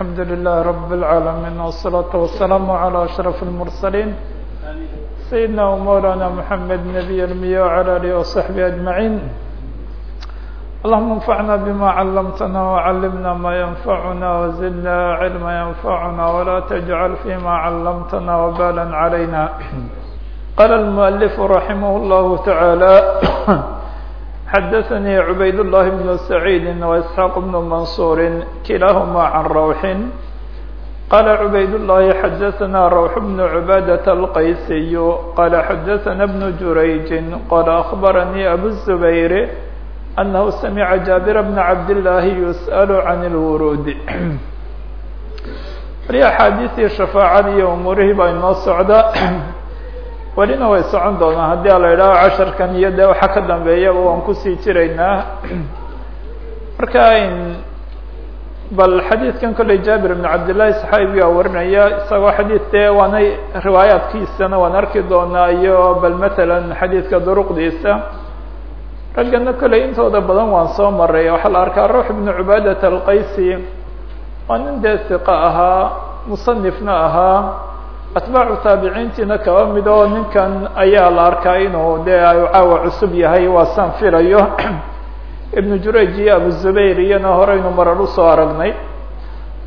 الحمد لله رب العالمين والصلاة والسلام على أشرف المرسلين سيدنا ومولانا محمد نبي المية وعلى آله وصحبه أجمعين اللهم انفعنا بما علمتنا وعلمنا ما ينفعنا وزدنا علما ينفعنا ولا تجعل فيما علمتنا وبالا علينا قال المؤلف رحمه الله تعالى حدثني عبيد الله بن سعيد وإسحاق بن منصور كلاهما عن روح قال عبيد الله حدثنا روح بن عبادة القيسي قال حدثنا ابن جريج قال أخبرني أبو الزبير أنه سمع جابر بن عبد الله يسأل عن الورود wali axaadiistii shafaacada iyo umuurihii baa inoo socda welina way socon doonaa haddii la idhaaho casharkan iyo dee waxa ka dambeeyaba waan ku sii jiraynaa. Marka bal xadiidkan kolley jaabir ibn cabdillahi saxaabigaa warinaya isagoo xadiid dee waanay riwaayaadkiisana waan arki doonaa iyo bal matalan xadiidka duruqdiisa. Raggana kolley intooda badan waan soo maray waxaa la arkaa ruux ibnu cubaadat alqaysi. Waa nin dee siqa ahaa musanifna ahaa atbaacu taabiciintiina kaba mid oo ninkan ayaa la arkaa inuu dee caawa cusub yahay waa saan filayo. Ibnu jurayj iyo abu zubayr iyana horeynu marar u soo aragnay.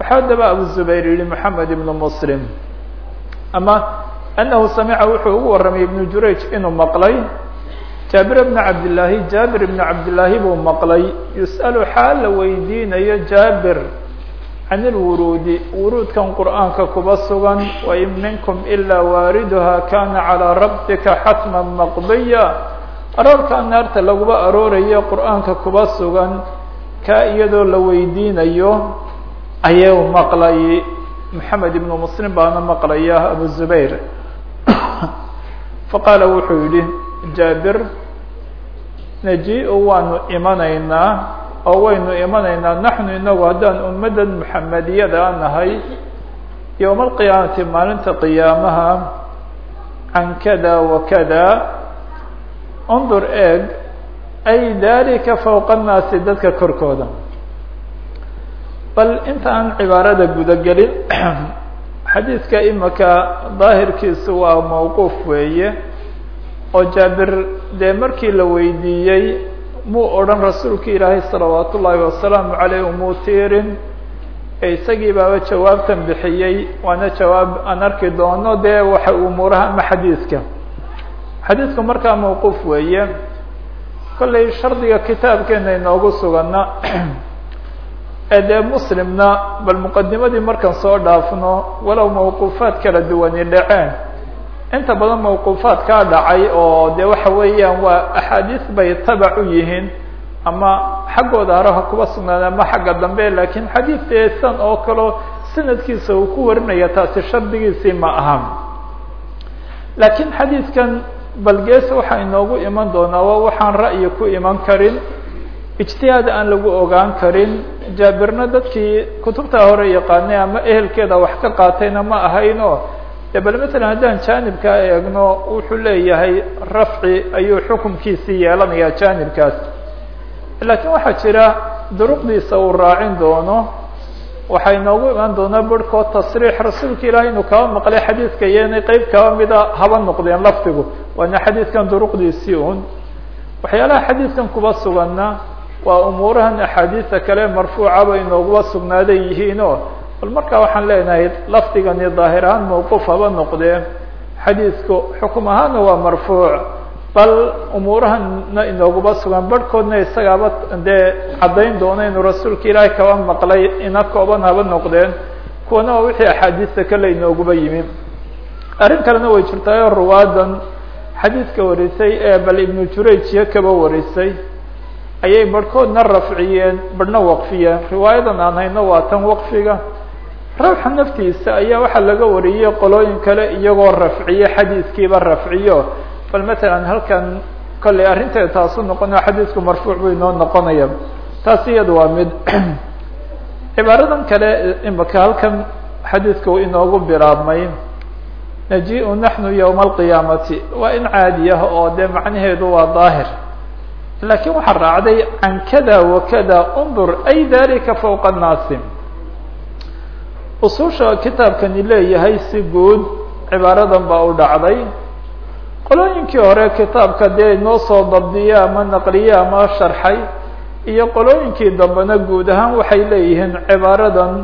Waxaa daba abu zubayr yihi moxamed ibnu muslim. Ama anahu samica wuxuu ugu warramay ibnu jurayj inuu maqlay. Jaabir bna cabdillaahi jaabir ibna cabdillaahi buu maqlay. Yus'alu xaal la weydiinayo jaabir can ilwuruudi wuruudkan qur'aanka kuba sugan wain minkum ilaa waariduha kana calىa rabbika xatma maqdiya. Aroorkaa naarta laguba aroorayo qur'aanka kuba sugan kaa iyadoo la weydiinayo ayuu maqlay. Moxamed ibnu muslim baana maqlaya abu zubayr. Faqaala wuxuu yihi jaabir naji-u waanu imanaynaa oo waynu imanaynaa naxnu inagu haddaan ummaddan muxamediyada a nahay yowma alqiyaamati maalinta qiyaamaha can kada wa kada undur eeg ay dalika fowqa annaasi dadka korkooda. Bal inta aan cibaarada gudagelin xadiidka imika daahirkiisu waa mawquuf weeye oo jaabir dee markii la weydiiyey muu odhan rasuulka ilaahay salawaat ullaahi wasalaamu tiirin. Ee isagii baaba jawaabtan bixiyey. Waana jawaab aan arki doono dee waxa umuuraha ama xadiidka xadiidku markaa mawquuf weeye. Kollay shardiga kitaabkeena inoogu sugana ee dee muslimna bal muqadimadii markaan soo dhaafno walow mawquufaad kala duwani dhaceen inta badan mawquufaad kaa dhacay oo de waxa weeyaan waa axaadiis bay tabac u yihiin ama xaggooda haraha kuba sugnaada ama xagga dambe lakiin xadiidee san oo kaleo sanadkiisa uu ku warinaya taasi shardigiisii ma aha laakiin xadiidkan balgees waxaa inoogu iman doonaa waa waxaan ra'yi ku iman karin ijtihaad aan lagu ogaan karin. Jaabirna dadkii kutubtaa hore yaqaanay ama ehelkeeda wax ka qaatayna ma ahayno bal matalan haddaan jaanibkaa eegno wuxuu leeyahay rafci ayuu xukumkiisii yeelanayaa jaanibkaas. Laakiin waxaa jira duruqdiisa uu raacin doono. Waxay noogu imaan doonaa barhkood tasriix rasuulka ilaahay inuu kaba maqlay xadiidka iyo qeyb kaba mida haba noqdeen lafdigu. Waana xadiidkan duruqdiisii un waxyaalaha xadiidkan kuba suganna waa umuurahan axaadiista kale marfuucaba inooguba sugnaaday yihiinoo bal markaa waxaan leenahay lafdigani daahir ahaan mawquuf haba noqdee. Xadiidku xukum ahaana waa marfuuc. Bal umuurahana inooguba sugan barhkoodna isagaaba dee caddayn doona inuu rasuulka ilaahay kaba maqlay ina kooban haba noqdeen. Kuwana waa wixii axaadiista kale inooguba yimi arrin kalena way jirtaayo ruwaadan xadiidka warisay ee bal ibnu jurayjiya kaba warisay ayay barhkoodna rafciyeen barhna waqfiyeen. Riwaayadan aan hayno waa tan waqfiga rawxa naftiisa ayaa waxaa laga wariyey qolooyin kale iyagoo rafciye xadiidkiiba rafciyo. Bal matalan halkan kollay arrinteeda taasu noqonayo xadiidku marfuuc buu inoo noqonaya. Taas iyada waa mid cibaaradan kale imaka halkan xadiidku inoogu bilaabmay naji-u naxnu yowma alqiyaamati waa in caadi oo dee macnaheedu waa daahir. Laakiin waxaa raacday can kada wa kada undur ay dalika fowqa annaasi ususha kitaabkani leeyahay si guud cibaaradan baa u dhacday. Qolooyinkii hore kitaabka dee inoo soo dabdiye ama naqliye ama sharxay iyo qolooyinkii dambena guud ahaan waxay leeyihiin cibaaradan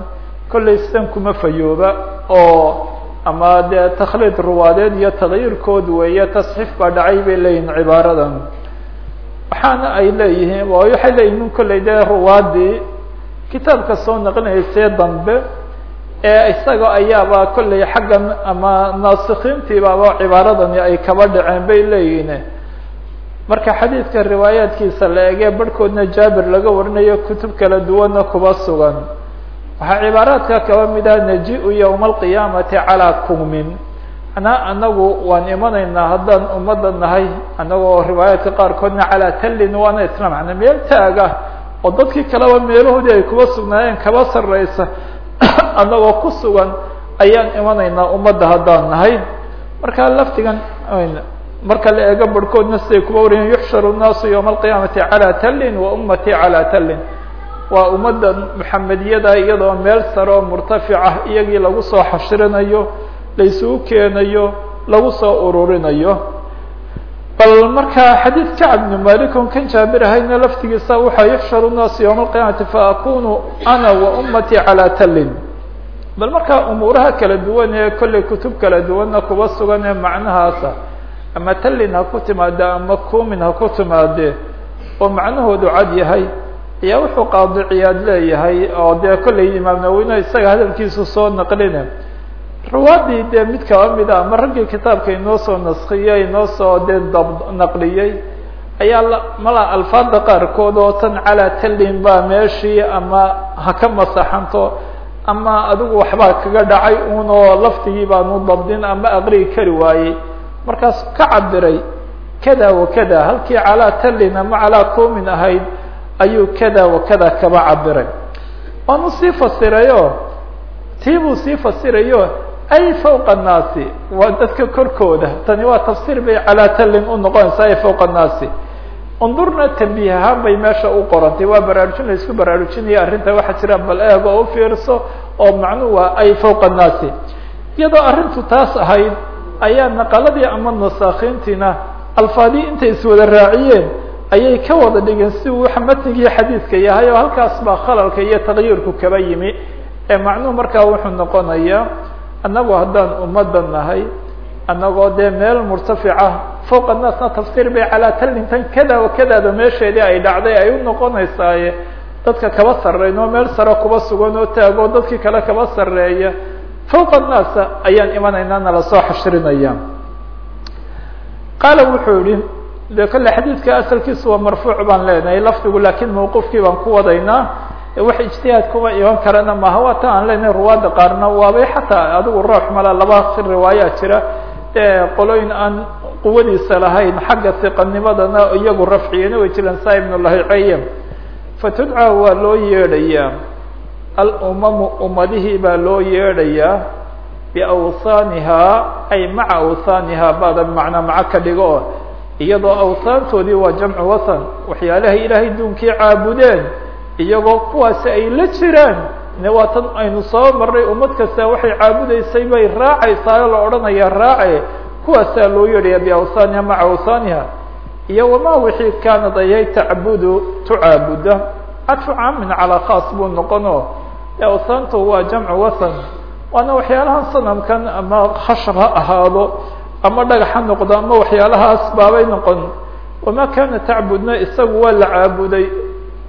kollay sidan kuma fayooba oo ama dee takhliid ruwaadeed iyo tagyiirkood weeye tasxiif baa dhacay bay leeyihiin cibaaradan. Waxaana ay leeyihiin waxay leeyihiin kollay dee ruwaadii kitaabka soo naqlinaysee dambe isaga ayaaba kollay xaggan ama naasikiintiibaaba cibaaradani ay kaba dhaceen bay leeyihiin. Marka xadiidka riwaayaadkiisa la egee barhkoodna jaabir laga warinayo kutub kala duwanna kuba sugan. Waxaa cibaaraadka kaba mid ah naji-u yowma alqiyaamati calaa kumin. Manaa anagu waan imanaynaa haddaan ummadda nahay anagoo riwaayaadka qaarkoodna calaa tallin waana isla macna meel taaga oo dadkii kaleba meelahoodii ay kuba sugnaayeen kaba sarreysa anagoo ku sugan ayaan imanaynaa ummadda haddaan nahay. Marka laftigan marka la eego barhkoodna siday kuba wariyen yuxsharu nnaasu yowma alqiyaamati calaa tallin wa ummatii calaa tallin. Waa ummadda maxamediyada iyadoo meel sare oo murtafic ah iyagii lagu soo xashirinayo laysugu keenayo lagu soo ururinayo. Bal marka xadiid kacb bnu malik on kan jaabir ahayna laftigiisa waxaa yuxsharu nnaasu yowma alqiyaamati faakunu ana wa ummatii calaa tallin bal marka umuuraha kala duwan ee kollay kutub kala duwanna kuba sugan ee macnahaasa ama tallin ha ku timaade ama kumin ha ku timaade oo macnahoodu cad yahay ayaa wuxuu qaadiciyaad leeyahay oo dee kollay imaam naweyne isaga hadalkiisu soo naqline. Ruwaadii dee mid kaba mid a ama raggii kitaabka inoo soo naskiyey inoo soo dee dab naqliyey ayaa mala alfaada qaarkood oo tan calaa tallin baa meeshii ama ha ka masaxanto ama adigu waxbaa kaga dhacay un oo laftigii baanu dabdin ama aqri'i kari waayey. Markaas ka cabiray kada wa halkii calaa tallin ama calaa kumin ahayd ayuu kada wa kaba cabiray waanu sii fasirayo tii buu sii fasirayo ay fawqa annaasi waa dadka korkooda tani waa tafsiir bay calaa tallin u noqonaysaa ay fawqa annaasi undurna tambiih ahaan bay meesha u qorantay waa baraarujin la isku baraarujinaya arrinta waxaa jira bal eeg oo u fiirso oo macnuhu waa ay fawqa annaasi iyadoo arrintu taas ahayd ayaa naqaladii ama nasaakiintiina alfaadii intay iswada raaciyeen ayay ka wada dhigeen si uu matnigii xadiidka yahay oo halkaas baa khalalka iyo takyiirku kaba yimi. Ee macnuhu markaa wuxuu noqonayaa annagu haddaan ummadda nahay annagoo dee meel murtafica fowqa naasna tafsiir bay calaa tallintan kada wa kadaada meesheedii ay dhacday ay u noqonaysaaye dadka kaba sarreyn oo meel sare kuba sugan oo taagoo dadkii kale kaba sarreeya fowqa naasa ayaan imanaynaa nala soo xashrinaya qaala wuxuu yihi de kolle xadiidka asalkiisu waa marfuuc baan leenahay lafdigu laakiin mawquufkii baan ku wadaynaa wax ijtihaad kuma iman karana maha waa aan leenahay ruwaadda qaarna waabay xataa adigu roox mala laba riwaayaa jira qolooyin aan quwadiisa lahayn xagga siqanimadana iyagu rafciyena way jiraan saa ibnu lahiceya fatudcaa waa loo yeedhayaa alumamu ummadihii baa loo yeedhayaa biawsaanihaa ay maca awsaanihaa baada macnaa maco ka dhigo oo iyadoo awsaantoodii waa jamcu wasan waxyaalahay ilaahay duunkii caabudeen iyagoo kuwaasi ay la jiraan waa tan aynu soo marnay ummad kasta waxay caabudaysay bay raacaysaa la odhanaya raace kuwaasaa loo yeedhaya biawsaaniha maca awsaaniha. Iyo wamaa wixii kaanad ayay tacbudu tucaabuda. Cadfu caamin calaa khaas buu noqono. Awsaantu waa jamcu wasan. Waana waxyaalahan sanamkan ama khashab ha ahaado ama dhagax ha noqdo ama waxyaalahaas baabay noqon. Wamaa kaana tacbudna isagu waa la caabuday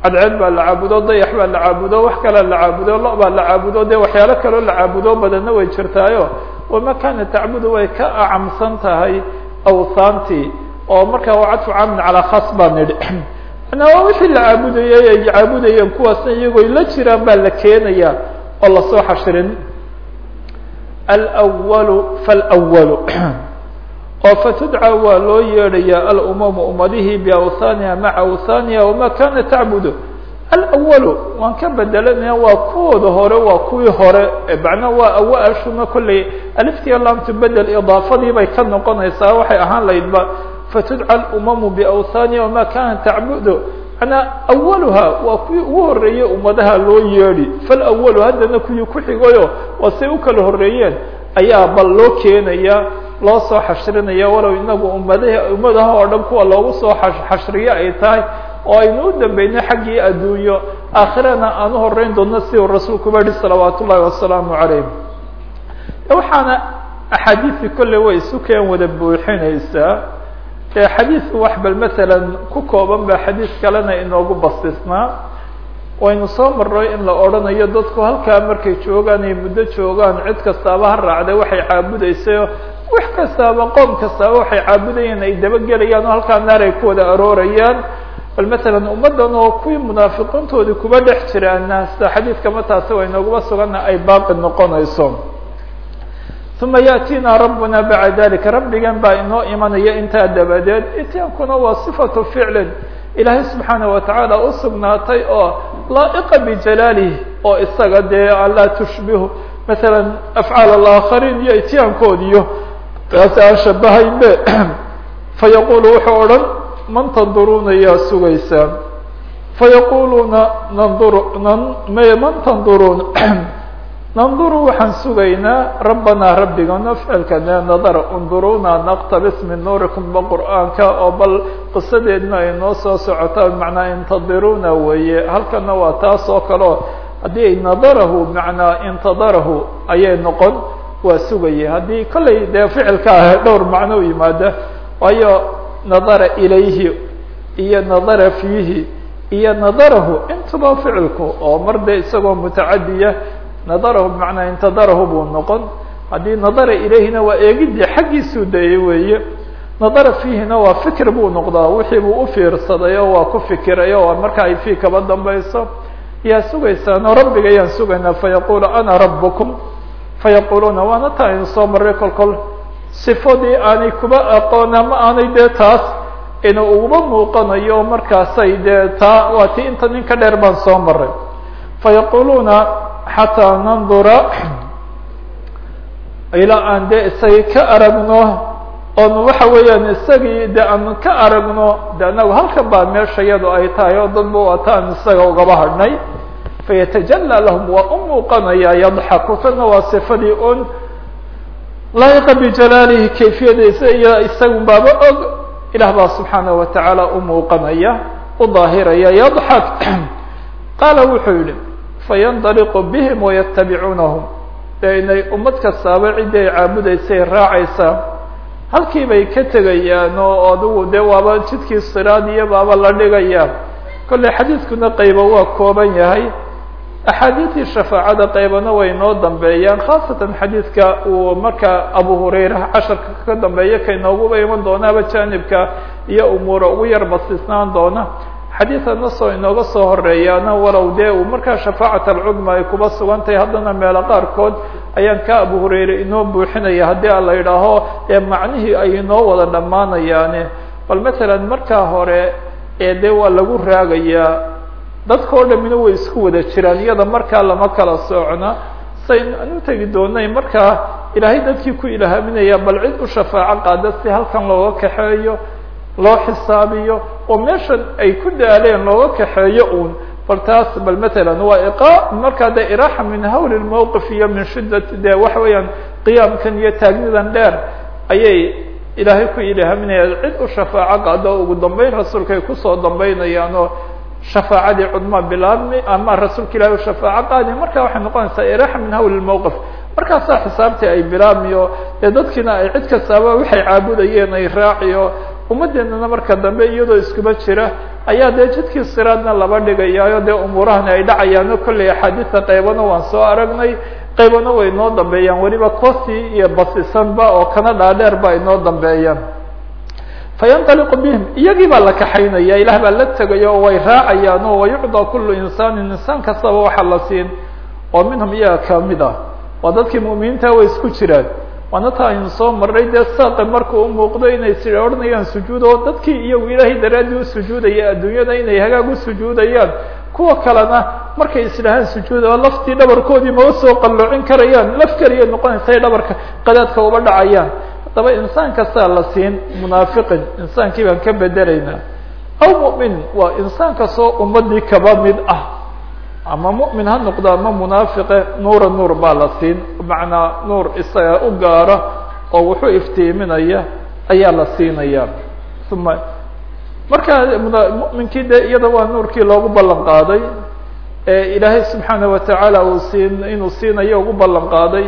cadceed baa la caabudo dayax baa la caabudo wax kalea la caabudo lo baa la caabudo dee waxyaalo kaloo la caabudo badanna way jirtaayo. Wamaa kaana tacbudu way ka acamsan tahay awsaantii oo markaa waa cadfu calaa khaas baa nidhi manaa waa wixii la caabudayey ay caabudayeen kuwaasna iyagoo la jiraan baa la keenaya oo la soo xashirin. Alwalu falwalu oo fatudcaa waa loo yeedhayaa alumamu ummadihii biawsaaniha maca awsaaniha wamaa kana tacbudu alwalu waan ka bedelanaya waa kuwooda hore waa kuwii hore macnaa waa awashuna kolley aliftiya laamtu bedel idaafadii bay ka noqonaysaa waxay ahaan laydba fatudca alumamu biawsaaniha wamaa kana tacbudu manaa awaluha waa kuwii ugu horeeyey ummadaha loo yeedhi. Falawalu haddana kuwii ku xigayo waa say u kala horeeyeen ayaa bal loo keenaya loo soo xashrinaya walow inagu ummadaha ummadaha oo dhan kuwa loogu soo xashriyo ay tahay oo aynu u dambeynay xaggii adduunyo aakhirana aan u horeyn doonno si uu rasuulkuba yihi salawaat ullahi wasalaamu calayh waxaana axaadiisii kolley way isu keen wada buuxinaysaa ee xadiidku wax bal masalan ku kooban ba xadiis kalena inoogu bastisnaa waynu soo marray in la odhanayo dadku halkaa markay joogaan ay muddo joogaan cid kastaaba ha raacday waxay caabudaysayo wax kastaaba qoom kastaaba waxay caabudayeen ay dabagelayaan oo halkaa naar ay ku wada aroorayaan. Bal masalan ummaddan oo kuwii munaafiqiintoodii kuba dhex jiraana sida xadiidkama taasi way nooguma suganna ay baaqi noqonayso. Uma yaأtiina rabbuna bacda dalika rabbigan baa inoo imanaya intaa dabadeed. Itaankuna waa صifatu ficlin. Ilaahay subxaana watacaala u sugnaatay oo laa'iqa bijalaalih oo isaga dee alaa tushbihu. Maala afcaal alaakhariin iyo ityaankoodiyo taasi aan shabahaynbe fayaqulu wuxuu odhan man tanduruuna yaa sugaysaan? Fayaquluuna nandur nan man tanduruun? Nanduru waxaan sugaynaa rabbanaa rabbigana ficilkane nadara unduruna naqtabis min nuurikum ba qur'aanka oo bal qisadeedna ay noo soo socotaa macnaa intadiruna weeye. Halkana waa taas oo kaleo haddii nadarahu macnaa intadarahu ayay noqon waa sugaya haddii kollay dee ficilka ah dhowr macno yimaada waayo nadara ilayhi iyo nadara fiihi iyo nadarahu intuba ficilku oo mar dee isagoo mutacadiya nadarahu bimacnaa intadarahu buu noqon. Haddii nadara ilayhina waa eegidii xaggiisuu dayay weeye. Nadara fiihina waa fikir buu noqdaa wixii buu ufiirsaday oo waa ku fikiray oo marka ay fii kaba dambayso. Yaa sugaysaan rabbiga ayaan sugaynaa fayaqulu ana rabukum fayaquluuna waana taa aynu soo marray kol kol sifadii aanay kuba aqoon ama aanay dee taas inuu uguba muuqanayo markaasay dee taa waa ti inta nin ka dheer baan soo maray fayaquluuna xataa nandura ilaa aan dee isagii ka aragno oon waxa weeyaan isagii de aan ka aragno de anagu halkan baa meesha yadu ay tahay oo dadba wataan isaga ugaba hadhnay fayatajalla lahum waa u muuqanaya yadxaku tana waa sifadii un laayiqa bijalaalihi kayfiyadiisa iyo isagun baaba og ilaah baa subxaanaه watacaala u muuqanaya u daahiraya yadxak qaala wuxuu yihi fayndaliqu bihim wayatabicuunahum dee inay ummad kastaaba ay caabudaysay raacaysaa halkii bay ka tegayaan oo adigu dee waaba jidkii siraad iyo baaba la dhigaya kolley xadiidkuna qaybo waa kooban yahay axaadiidtii shafaacada qaybana way noo dambeeyaan khaasatan xadiidka uu markaa abu hurayra casharka ka dambeeya kainooguba iman doonaaba jaanibka iyo umuura ugu yar basisnaan doona. Xadiidka nasoo inooga soo horeeyaana walow dee uu markaa shafaacat alcudma ay kuba sugan tahay haddana meelo qaarkood ayaan ka abu hurayre inoo buuxinaya haddii a la yidhaaho ee macnihii ay inoo wada dhammaanayaane. Bal matalan markaa hore ee dee waa lagu raagayaa dadka o dhamina way isku wada jiraan iyada markaa lama kala soocna. Sayn u tegi doonay markaa ilaahay dadkii ku ilhaaminaya bal cid u shafaaco qaada si halkan looga kaxeeyo loo xisaabiyo oo meeshan ay ku daaleen looga kaxeeyo uun. Bal taas bal matalan waa iqa markaa de iraaxa min hawli lmowqif iyo min shiddat de waxa weeyaan qiyaamkan iyo taagnidan dheer ayay ilaahay ku ilhaaminaya cid u shafaaco qaado ugu dambeyn rasuulka ay ku soo dambeynayaan oo shafaacadii cudma bilaabmi ama rasuulka ilahi shafaaco qaadi marka waxay noqonaysaa iraaxa min hawli lmowqif markaasaa xisaabtii ay bilaabmiyo dee dadkiina ay cid kastaaba waxay caabudayeen ay raaciyo ummadeenana marka dambe iyadoo iskuba jira ayaa dee jidkii siraadna laba dhigayaayo dee umuurahani ay dhacayaano kolley axaadiista qaybana waan soo aragnay qaybana way inoo dambeeyaan weliba kosi iyo basisanba oo kana dhaadheer ba inoo dambeeyaan fayandaliqu bihim iyagii baa la kaxaynaya ilaah baa la tegaya oo way raacayaan oo wayucdaa kulu insaanin insaan kastaba waxa la siin oo minhum iyaga ka mid ah. Waa dadkii mu'miniinta way isku jiraan. Waana ta soo marray dee saaqi markuu umuuqdo inay si odhanayaan sujuud oo dadkii iyagu ilaahay daraaddii u sujuudaya adduunyada inay hagaag u sujuudayaan. Kuwa kalena markay isdhahaan sujuud oo laftii dhabarkoodii ma u soo qalloocin karayaan laf keliya noqonaysa ay dhabarka qadaadka uba dhacayaan haddaba insaan kastaa la siin munaafiqin insaankii baan ka bedelaynaa. Aw mu'min waa insaan kastoo ummadii kaba mid ah. Ama mu'min ha noqdo ama munaafiqe nuura nuur baa la siin. Macnaa nuur isaga u gaara oo wuxuu iftiiminaya ayaa la siinaya uma markaa mu'minkii de iyada waa nuurkii loogu ballan qaaday ee ilaahay subxaana watacaala uu siin inuu siinayo ugu ballan qaaday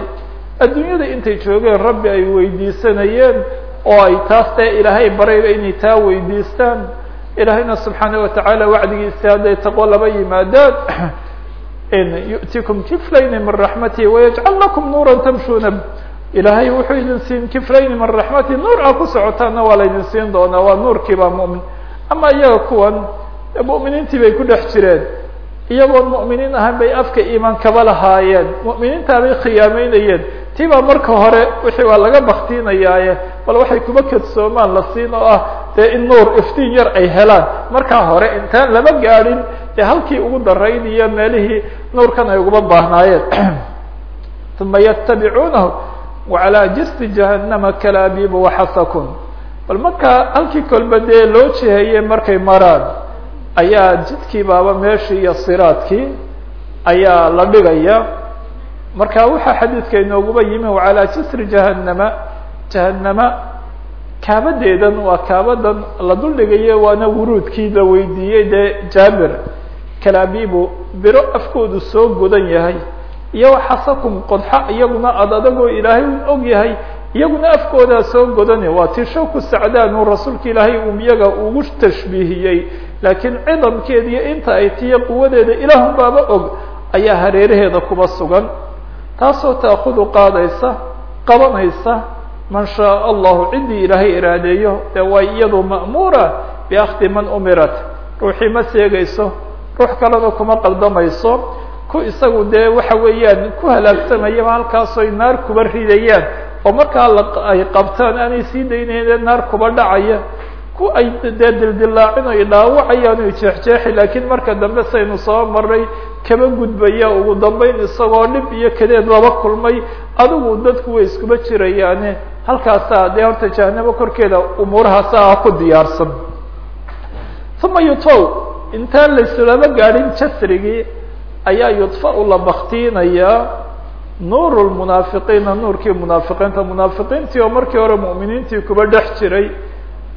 adduunyada intay joogeen rabbi ay weydiisanayeen oo ay taas dee ilaahay barayba inay taa weydiistaan. Ilaahayna subxaana watacaala wacdigiisa hadday taqwo laba yimaadaan yu'tikum kiflayni min raxmatihi wayajcal lakum nuura tamshuuna. Ilaahay wuxuu idin siin kiflayni min raxmatihi nuur aa ku socotaanna waa laydin siin doonaa waa nuurkii baa mu'min. Ama iyaga kuwan mu'miniintii bay ku dhex jireen iyagoon mu'miniin ahaan bay afka iimaan kaba lahaayeen. Mu'miniintaa bay khiyaameynayeen tii baa marka hore wixii waa laga baktiinayaaye bal waxay kuba kadsoomaan la siin oo ah. Dee in nuur iftiin yar ay helaan. Markaa hore intaan lama gaadhin dee halkii ugu darayn iyo meelihii nuurkan ay uguba baahnaayeen. Uma yatabicuunahu wacalaa jisti jahannama kalaabibu waxasakun bal markaa halkii kolba dee loo jiheeyey markay maraan ayaa jidkii baaba meeshii iyo siraadkii ayaa la dhigaya. Marka waxaa xadiidka inooguba yimi wacalaa jisri jahannama. Jahannama kaabadeedan waa kaabadan la duldhigayo waana wuruudkii la weydiiyey dee jaabir kalaabibu biro afkoodu soo godan yahay iyo xasakun qodxa iyaguna ad adagoo ilaahay u og yahay iyaguna afkoodaa soo godane waa tishoku sacdaan uu rasuulka ilaahay uu iyaga ugu tashbiihiyey laakiin cidamkeeda iyo inta ay tiyo quwadeeda ilaahun baaba og ayaa hareeraheeda kuba sugan. Taasoo taakudu qaadaysa qabanaysa man shaaa allahu ciddii ilaahay iraadeeyo dee waa iyadu ma'muura biakdi man umirat. Ruuxii ma seegayso ruux kalena kuma qaldamayso ku isagu dee waxa weeyaan ku halaagsamayaba halkaasoy naar kuba ridayaan oo markaa ay qabtaan aanay sii daynayne naar kuba dhacaya ku ay dee dildilaacin ay dhaawacayaan oy jeexjeexi laakiin marka dambe saynu soo maray kaba gudbaya ugu dambeyn isagoo dhib iyo kadeed laba kulmay adigu dadku way iskuba jirayaane. Halkaasaa dee horta jahanabo korkeeda umuurahaasa ah ku diyaarsan. Uma yutfaw intaan laysulama gaadhin jasrigii ayaa yudfa-u la baktiinayaa nuur lmunaafiqiina nuurkii munaafiqiinta munaafiqiintii oo markii hore mu'miniintii kuba dhex jiray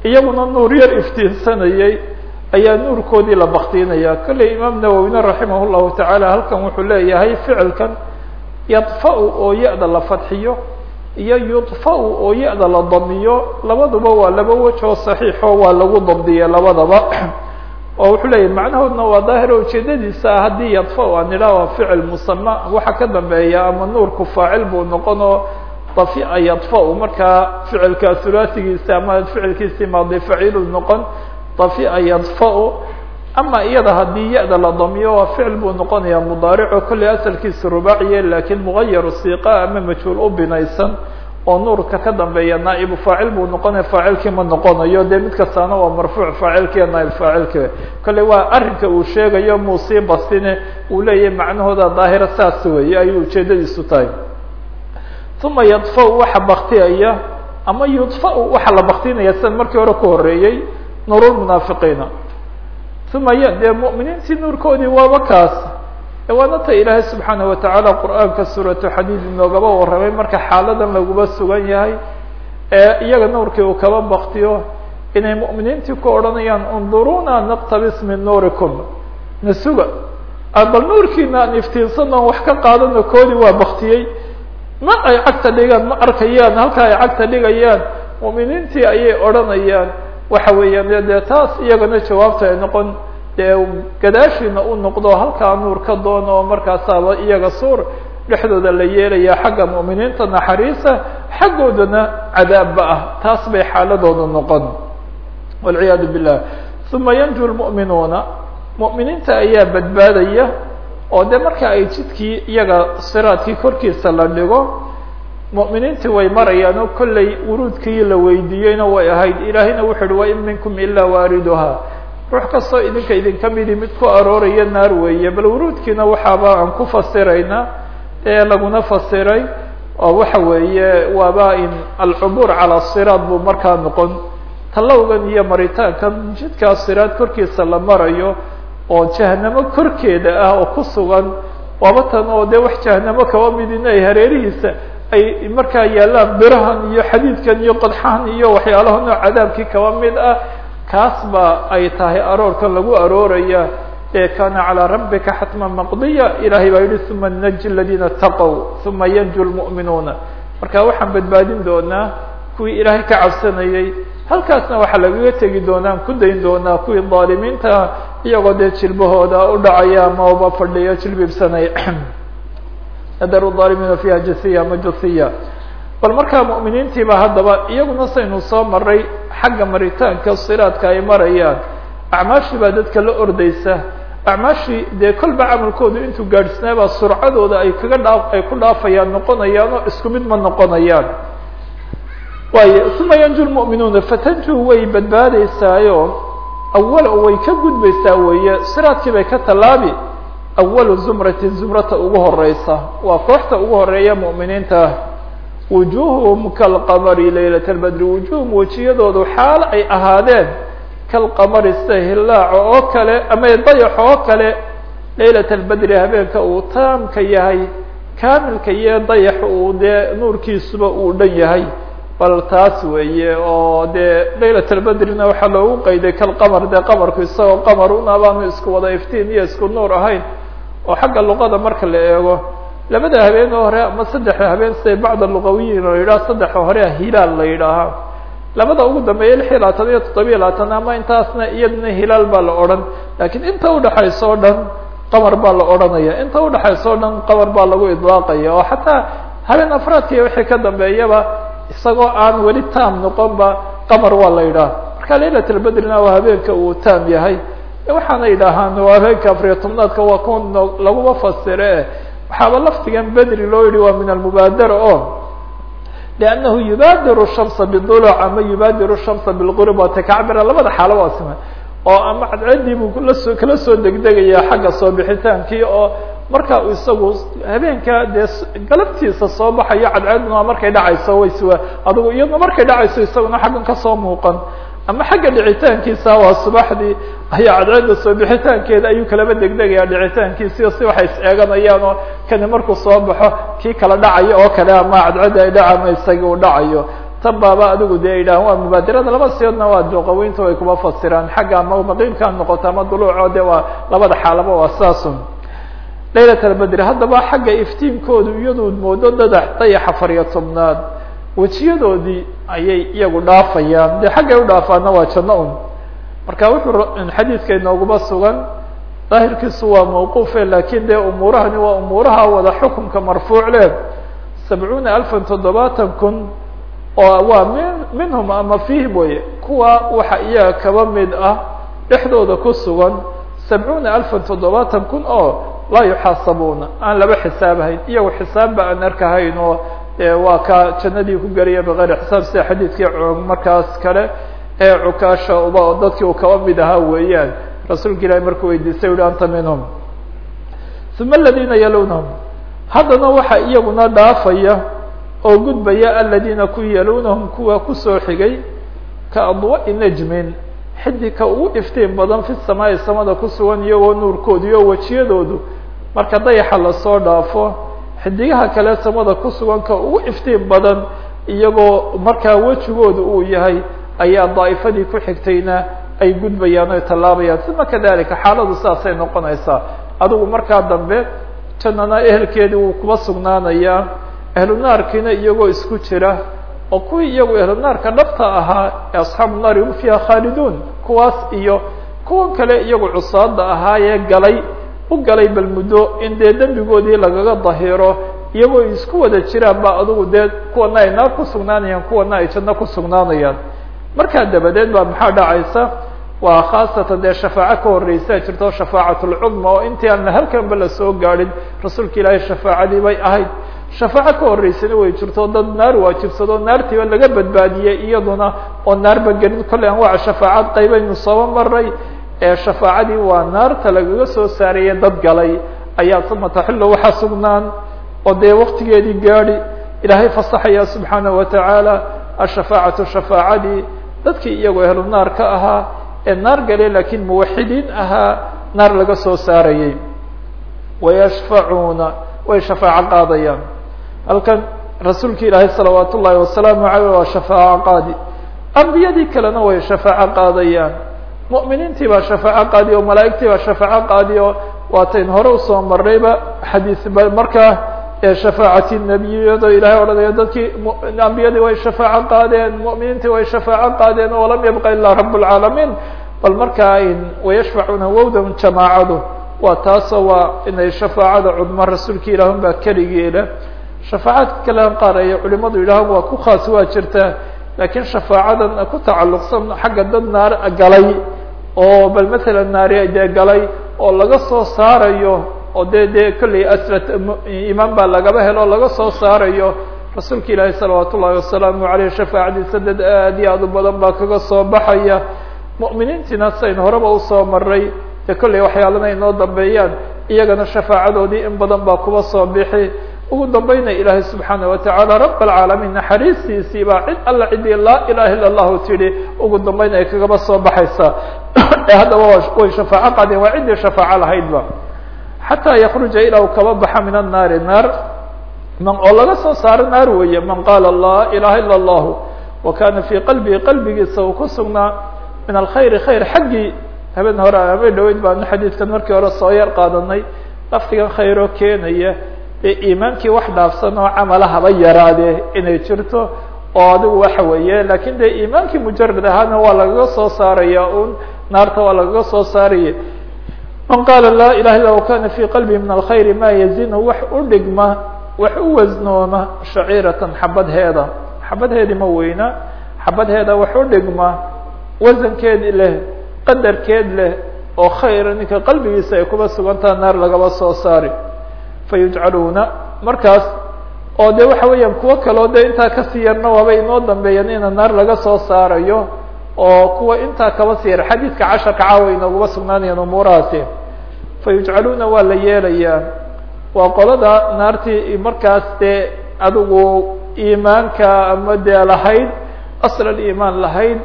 iyaguna nuur yar iftiinsanayay ayaa nuurkoodii la baktiinaya kolley imaam nawowine raximah llahu tacaala halkan wuxuu leeyahay ficilkan yadfa-u oo ya-da la fadxiyo iyo yudfa-u oo ya-da la damiyo labaduba waa laba wej oo saxiixo waa lagu dabdiya labadaba. Oo wuxuu leeyahy macnahoodna waa daahir o ujeedadiisa ah haddii yadfa-u aan idhaah waa ficil musama waxa ka dambeeya ama nuurku faacil buu noqon oo dafia yadfa-u markaa ficilka hulaasigiisa ama ficilkiisii maadi faciilu noqon dafia yadfa-u ama iyada haddii ya-da la damiyo waa ficil buu noqonaya mudaarico kolley asalkiisa rubaaciye laakiin mugayaru siiqa ama majhuul u binaysan oo nuurka ka dambeeya naa'ibu faacil buu noqonaya faacilkii ma noqonayo dee mid kastaana waa marfuuc faacilki naaib faacilki kolley waa arrinka uu sheegayo muusii bastine uu leeyahay macnahooda daahira saas weeye ayuu ujeedadiisu uma yadfa-u waxa baktiyaya ama yudfa-u waxa la baktinaya sida markii hore ku horeeyey nuurulmunaafiqiina uma y dee mu'miniintii nuurkoodii waaba kaas waana ta ilaahay subxaana watacaala qur'aanka suuratu xadiid inoogaba marka xaaladan laguba sugan yahay ee iyaga nuurkii uu kaba baktiyo inay mu'miniintii ku odhanayaan unduruna naqtabis min nuurikum nasuga bal nuurkiina aan wax ka qaadano koodii waa baktiyey ma ay cagta dhigaan ma arkayaan halka ay cagta dhigayaan mu'miniintii ayay odhanayaan. Waxa weeyaan dee taas iyagana jawaabta ay noqon dee gadaashiina u noqdo halkaa nuur ka doono oo markaasaaba iyaga suur dhexdooda la yeelaya xagga mu'miniinta naxariisa xaggoodana cadaabba ah taas bay xaaladooda noqon. Walciyaadu billah. Uma yanju lmu'minuuna mu'miniinta ayaa badbaadaya oo de marka ay jidkii iyaga siraadkii korkiisa la dhigo mu'miniintii way marayaan oo kolley wuruudkii la weydiiyeyna way ahayd. Ilaahayna wuxu uhi wain minkum ilaa waariduha ruux kastoo idinka idinka midi mid ku arooraya naar weeye bal wuruudkiina waxaaba aan ku fasiraynaa ee laguna fasiray oo waxa weeye waaba in alcubuur calى siraad buu markaa noqon. Tallowgan iyo maritaankan jidkaa siraad korkiisa la marayo oo jahanamo korkeeda ah oo ku sugan waaba tan oo dee wax jahanamo kaba midin ay hareerihiisa ay markaa yaallaan birahan iyo xadiidkan iyo qodxahan iyo waxyaalaha nooc cadaabkii kaba mid ah kaas ba ay tahay aroorkan lagu arooraya ee kana calىa rabbika xatma maqdiya. Ilahay baa yihi uma naji ladina taqow uma yanju lmu'minuuna marka waxaan badbaadin doonaa kuwii ilaahay ka cabsanayey halkaasna waxaa lagaga tegi doonaan ku dayn doonaa kuwii daalimiinta iyagoo dee jilbahooda u dhacaya ama uba fadhiyo jilbibsanay. Nadaru aalimiina fiha jasiya ama jasiya. Bal markaa mu'miniintiiba haddaba iyaguna saynu soo maray xagga maritaanka siraadka ay marayaan. Acmaashii baa dadka la ordeysa acmaashii dee kolba camalkoodu intuu gaadhsnaabaa surcadooda ay kaga dhaa ay ku dhaafayaan noqonayaan oo isku mid ma noqonayaan waayo uma yanju lmu'minuuna fatanju way badbaadaysaayo. Awal way ka gudbaysaa weeye siraadkii bay ka tallaabi. Awalu zumratin zumrata ugu horeysa waa kooxta ugu horreeya mu'miniinta. Wujuuhum kalqamari laylat lbadri wujuuhum wejiyadoodu xaal ay ahaadeen. Kalqamari sida hillaaco oo kale ama dayax oo kale. Laylat albedri habeenka uu taamka yahay kaamilka iyo dayax uu dee nuurkiisuba uu dhan yahay bal taas weeye oo dee laylat albedrina waxaa loogu qayday kalqamar dee qamarku isagoo qamar unabaanu isku wada iftiin iyo isku nuur ahayn oo xagga luqada marka la eego. Labada habeen oo hore ama saddexa habeen siday bacda luqawiyiin la yidhaha saddexa hore hilaal la yidhaahaa labada ugu dambeeya lix iyo labaatan iyo toddobiya labaatan ama intaasna iyadna hilaal baa la odhan. Laakiin inta udhaxaysa o dhan qamar baa la odhanaya inta udhaxaysa o dhan qamar baa lagu idlaaqaya oo xataa habeen afraadkiiyo wixii ka dambeeyaba isagoo aan weli tam noqonba qamar waa la yidhaah. Marka laylatlbedrina waa habeenka uu tam yahay. Waxaana idhaahaan habeenka afariyo tobnaadka waa kuwa laguma fasire. Waxaaba laftigan bedri loo yihi waa min almubaadara o liannahu yubaadiru shamsa biduluc ama yubaadiru shamsa bilqurub waa takacbira labada xaalo waa sima. Oo ama cadceddii buu la soo kala soo degdegaya xagga soo bixitaankii oo marka isagu habeenka dee galabtiisa soo baxayo cadceeduna markay dhacayso way swa adigu iyadna markay dhacayso isaguna xaggan ka soo muuqan. Ama xagga dhicitaankiisa waa subaxdii ayaa cadceedda soo bixitaankeeda ayuu kalaba degdegaya dhicitaankiisiyo si waxay is eeganayaan oo kani markuu soo baxo kii kala dhacayo oo kale ama cadceedda ay dhaca ama isaga uu dhacayo. Tan adigu dee idhahan waa mubaadirada laba siyoodna waa dooqaweynta way kuma fasiraan. Xagga ama maqiimkaa noqoto ama duluuco de waa labada xaalaba waa saasun laylat albedri haddaba xagga iftiinkoodu iyadu moodo dadax dayaxa fariyo tobnaad. Wejiyadoodii ayay iyagu dhaafayaan. De xaggay u dhaafaana waa janno un. Marka wuxuu xadiidka inooguma sugan daahirkiisu waa mawquufe laakiin dee umuurahani waa umuuraha wada xukunka marfuuc leh. Sabcuuna alfan toddobaatan kun oo waa min minhum ama fiihim weye kuwa waxa iyaga kaba mid ah dhexdooda ku sugan. Sabcuuna alfan toddobaatan kun oo laa yuxaasabuuna aan laba xisaabahayn iyago xisaabba aan arkahayn oo waa ka jannadii ku gelaya bikayri xisaab sida xadiidkii markaas kale ee cukaasha uba dadkii uu kaba mid ahaa weeyaan. Rasuulka ilahi markuu weydiistay uhi anta minhum. Uma aladina yalunahum haddana waxa iyaguna dhaafaya oo gudbaya aladiina ku yalunahum kuwa ku soo xigay ka adwa'i najmin. Xidika ugu iftiin badan fi samaai samada kusugan iyagoo nuurkoodu iyo wejiyadoodu marka dayaxa la soo dhaafo xidigaha kale samada kusugan ka ugu iftiin badan iyagoo markaa wejigoodu uu yahay ayaa daa'ifadii ku xigtayna ay gudbayaan oy tallaabayaan. Uma kadalika xaaladu saasay noqonaysaa. Adigu markaa dambe jannana ehelkeedii wuu kuba sugnaanayaa ahlu naarkiina iyagoo isku jira oo kuwii iyagu ahlu naarka dhabta ahaa ee asxaabu naari hum fiiha khaaliduun. Kuwaas iyo kuwan kale iyagu cusaada ahaayee galay u galay bal muddo in dee dembigoodii lagaga dahiro iyagoo isku wada jiraan ba adigu dee kuwana ay naar ku sugnaanayaan kuwana ay janno ku sugnaanayaan. Markaa dabadeed baa maxaa dhacaysa? Waa khaasatan dee shafaaco ka horreysaa jirto shafaacatlcudma oo intii aan halkanba la soo gaadhin rasuulka ilaahay shafaacadii bay ahayd. Shafaaco ka horreysana way jirto dad naar waajibsado naartiiba laga badbaadiyey iyaduna oo naarba gelin kolley anwaaca shafaacad qaybaynu sooba maray ee shafaacadii waa naarta lagaga soo saaraya dad galay. Ayaa uma taxillo waxaa sugnaan. Oo dee waktigeedii gaadi ilaahay fasaxaya subxaanaه watacaala ashafaacatu shafaacadii dadkii iyagoo ehlu naar ka ahaa ee naar gale lakiin muwaxidiin ahaa naar laga soo saarayay. Wayashfacuuna way shafaaco qaadayaan. Halkan rasuulka ilaahay salawaat ullaahi wasalaamu aleyh waa shafaaco qaadi. Ambiyadii kalena way shafaaco qaadayaan mu'miniintii baa shafaaco qaadi o malaa'igtii baa shafaaco qaadi o waatayn hore u soo marnayba xadiis ba markaa shafaacati nebiyado ilahay odhanaya dadkii ambiyadii way shafaaco qaadeen mu'miniintii way shafaaco qaadeen oo lam yabqa ilaa rab اlcaalamiin bal markaa wayashfacuuna wowdan jamaacadu waa taasoo waa inay shafaacada cudmo rasuulka ilaahun baa keligii leh shafaacadka kale qaar ay culimadu yidhahaan waa ku khaas waa jirtaa laakiin shafaacadan ku tacalluqsan xagga dad naar galay oo bal matala naari dee galay oo laga soo saarayo oo de dee asrat imaan baa lagaba helo laga soo saarayo rasuulka ilaahi salawaat wasalaamu aleyh shafaacadiisa dad aad iyo aad u badan baa kaga soo baxaya. Mu'miniintiina sayn horeba u soo maray dee kolley waxyaalana inoo dambeeyaan iyagana shafaacadoodii in badan baa kuba soo bixi ugu dambayna ilaahay subxaana watacaala rab alcaalamiin naxariistiisii baa cid alla ciddii laa ilaha illa allahu tidhi ugu dambayn ay kagaba soo baxaysaa ee haddaba way shafaaco qaadeen waa ciddii shafaaco lahaydba xataa yakruja ilaa u kaba baxa min annaari naar man oo laga soo saaro naar weeye man qaala laa ilaha illa allahu wa kana fii qalbihi qalbigiisa uu ku sugnaa min alkhayri khayr xaggii habeen hore habeen dhaweyd baanu xadiidkan markii hore soo yar qaadanay lafdigan khayroo keenaya ee iimaankii wax dhaafsan oo camala haba yaraadee inay jirto oo adigu waxa weeye laakiin dee iimaankii mujarad ahaana waa lagaga soo saaraya un naarta waa lagaga soo saaraya man qaala laa ilaha illa wakana fii qalbihi min alkhayri ma yazinu wax u dhigma wax u wasnooma shaciiratan xabadheeda. Xabadheedi ma weyna xabadheeda wax u dhigma wasankeed leh qadarkeed leh oo khayra ninka qalbigiisa ay kuba sugantaha naar lagaba soo saari fayujcaluuna. Markaas oo de waxa weeyaan kuwo kaleo de intaa ka sii yarna waaba inoo dambeeyaan ina naar laga soo saarayo oo kuwa intaa kaba sii yar xadiidka casharka caawa inooguma sugnaanayaan umuurahaasi. Fayujcaluuna waa la yeelayaa. Waa qolada naartii markaas dee adigu iimaanka ama dee lahayd aslan iimaan lahayd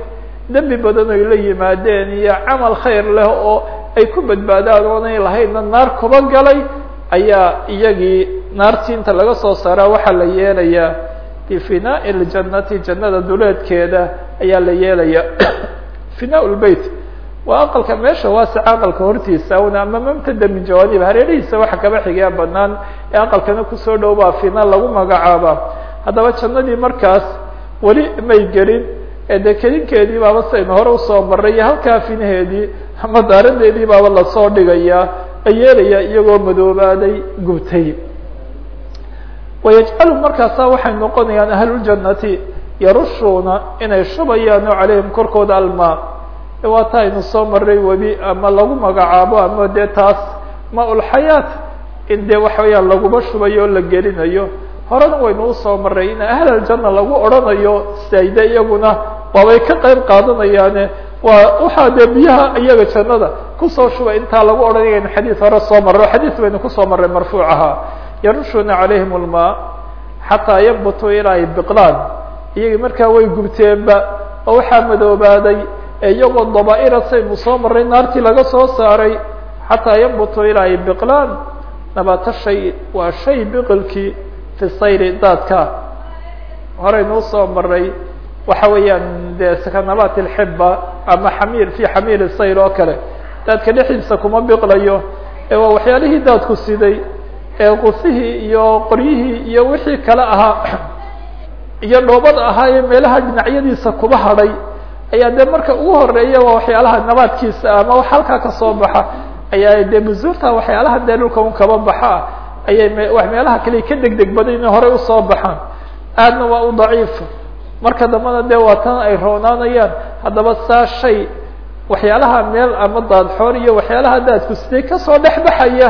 dembi badan oy la yimaadeen iyo camal khayr leh oo ay ku badbaadaan oonay lahaydna naar kuba galay ayaa iyagii naartii inta laga soo saaraa waxaa la yeelayaa bifinaaءi اljannati jannada duleedkeeda ayaa la yeelaya. Finaa lbeyt waa aqalka meesha waasica aqalka hortiisa una ama mamtada min jawaanib hareerihiisa waxa kaba xigaa banaan ee aqalkana ku soo dhow baa fina lagu magacaaba. Haddaba jannadii markaas weli may gelin ee dee kelinkeedii baaba saynu hore u soo maray iyo halkaa finaheedii ama daaradeedii baaba la soo dhigayaa yeelaya iyagoo madoobaaday gubtay. Wayajcalu markaasa waxay noqonayaan ahluljannati yarushuuna inay shubayaan oo calayhim korkooda almaa waa ta aynu soo maray webi ama lagu magacaabo ama dee taas ma-ulxayaat in dee waxa weyaan laguma shubayo oo la gelinayo horena waynu u soo maray in ahlaljanna lagu odrhanayo sayde iyaguna waabay ka qayb qaadanayaane. Waa waxaa dee biyaha iyaga jannada ku soo shubay intaa lagu odhanayaynu xadiid hore soo marro. Xadiid baynu ku soo marray marfuuc ahaa yarushuuna calayhim almaa xataa yabbutuu ilaa biqlaan iyagii markaa way gubteenba oo waxaa madoobaaday iyagoo dabaa-ira saynu soo marray naartii laga soo saaray. Xataa yabbutuu ilaa biqlaan nabaata shay waa shay biqilkii fi sayri daadka horeynu u soo maray waxa weeyaan de sakanabaat alxiba ama xamiir fi xamiir sayr oo kale. Daadka dhexdiisa kuma biqlayo ee waa waxyaalihii daadku siday ee qusihii iyo qoryihii iyo wixii kale ahaa iyo dhoobada ahaa ee meelaha dhinacyadiisa kuba hadhay. Ayaa dee marka ugu horreeya waa waxyaalaha nabaadkiisa ama wax halkaa ka soo baxa. Ayaa dee buzuurta waxyaalaha dee dhulka un kaba baxa ayay meelaha kale ka deg deg badan inay horey u soo baxaan. Aadna waa u daciif. Marka dambana dee waa tan ay roonaanayaan haddaba saa shay waxyaalaha meel ama daadxoor iyo waxyaalaha daadku siday ka soo dhex baxaya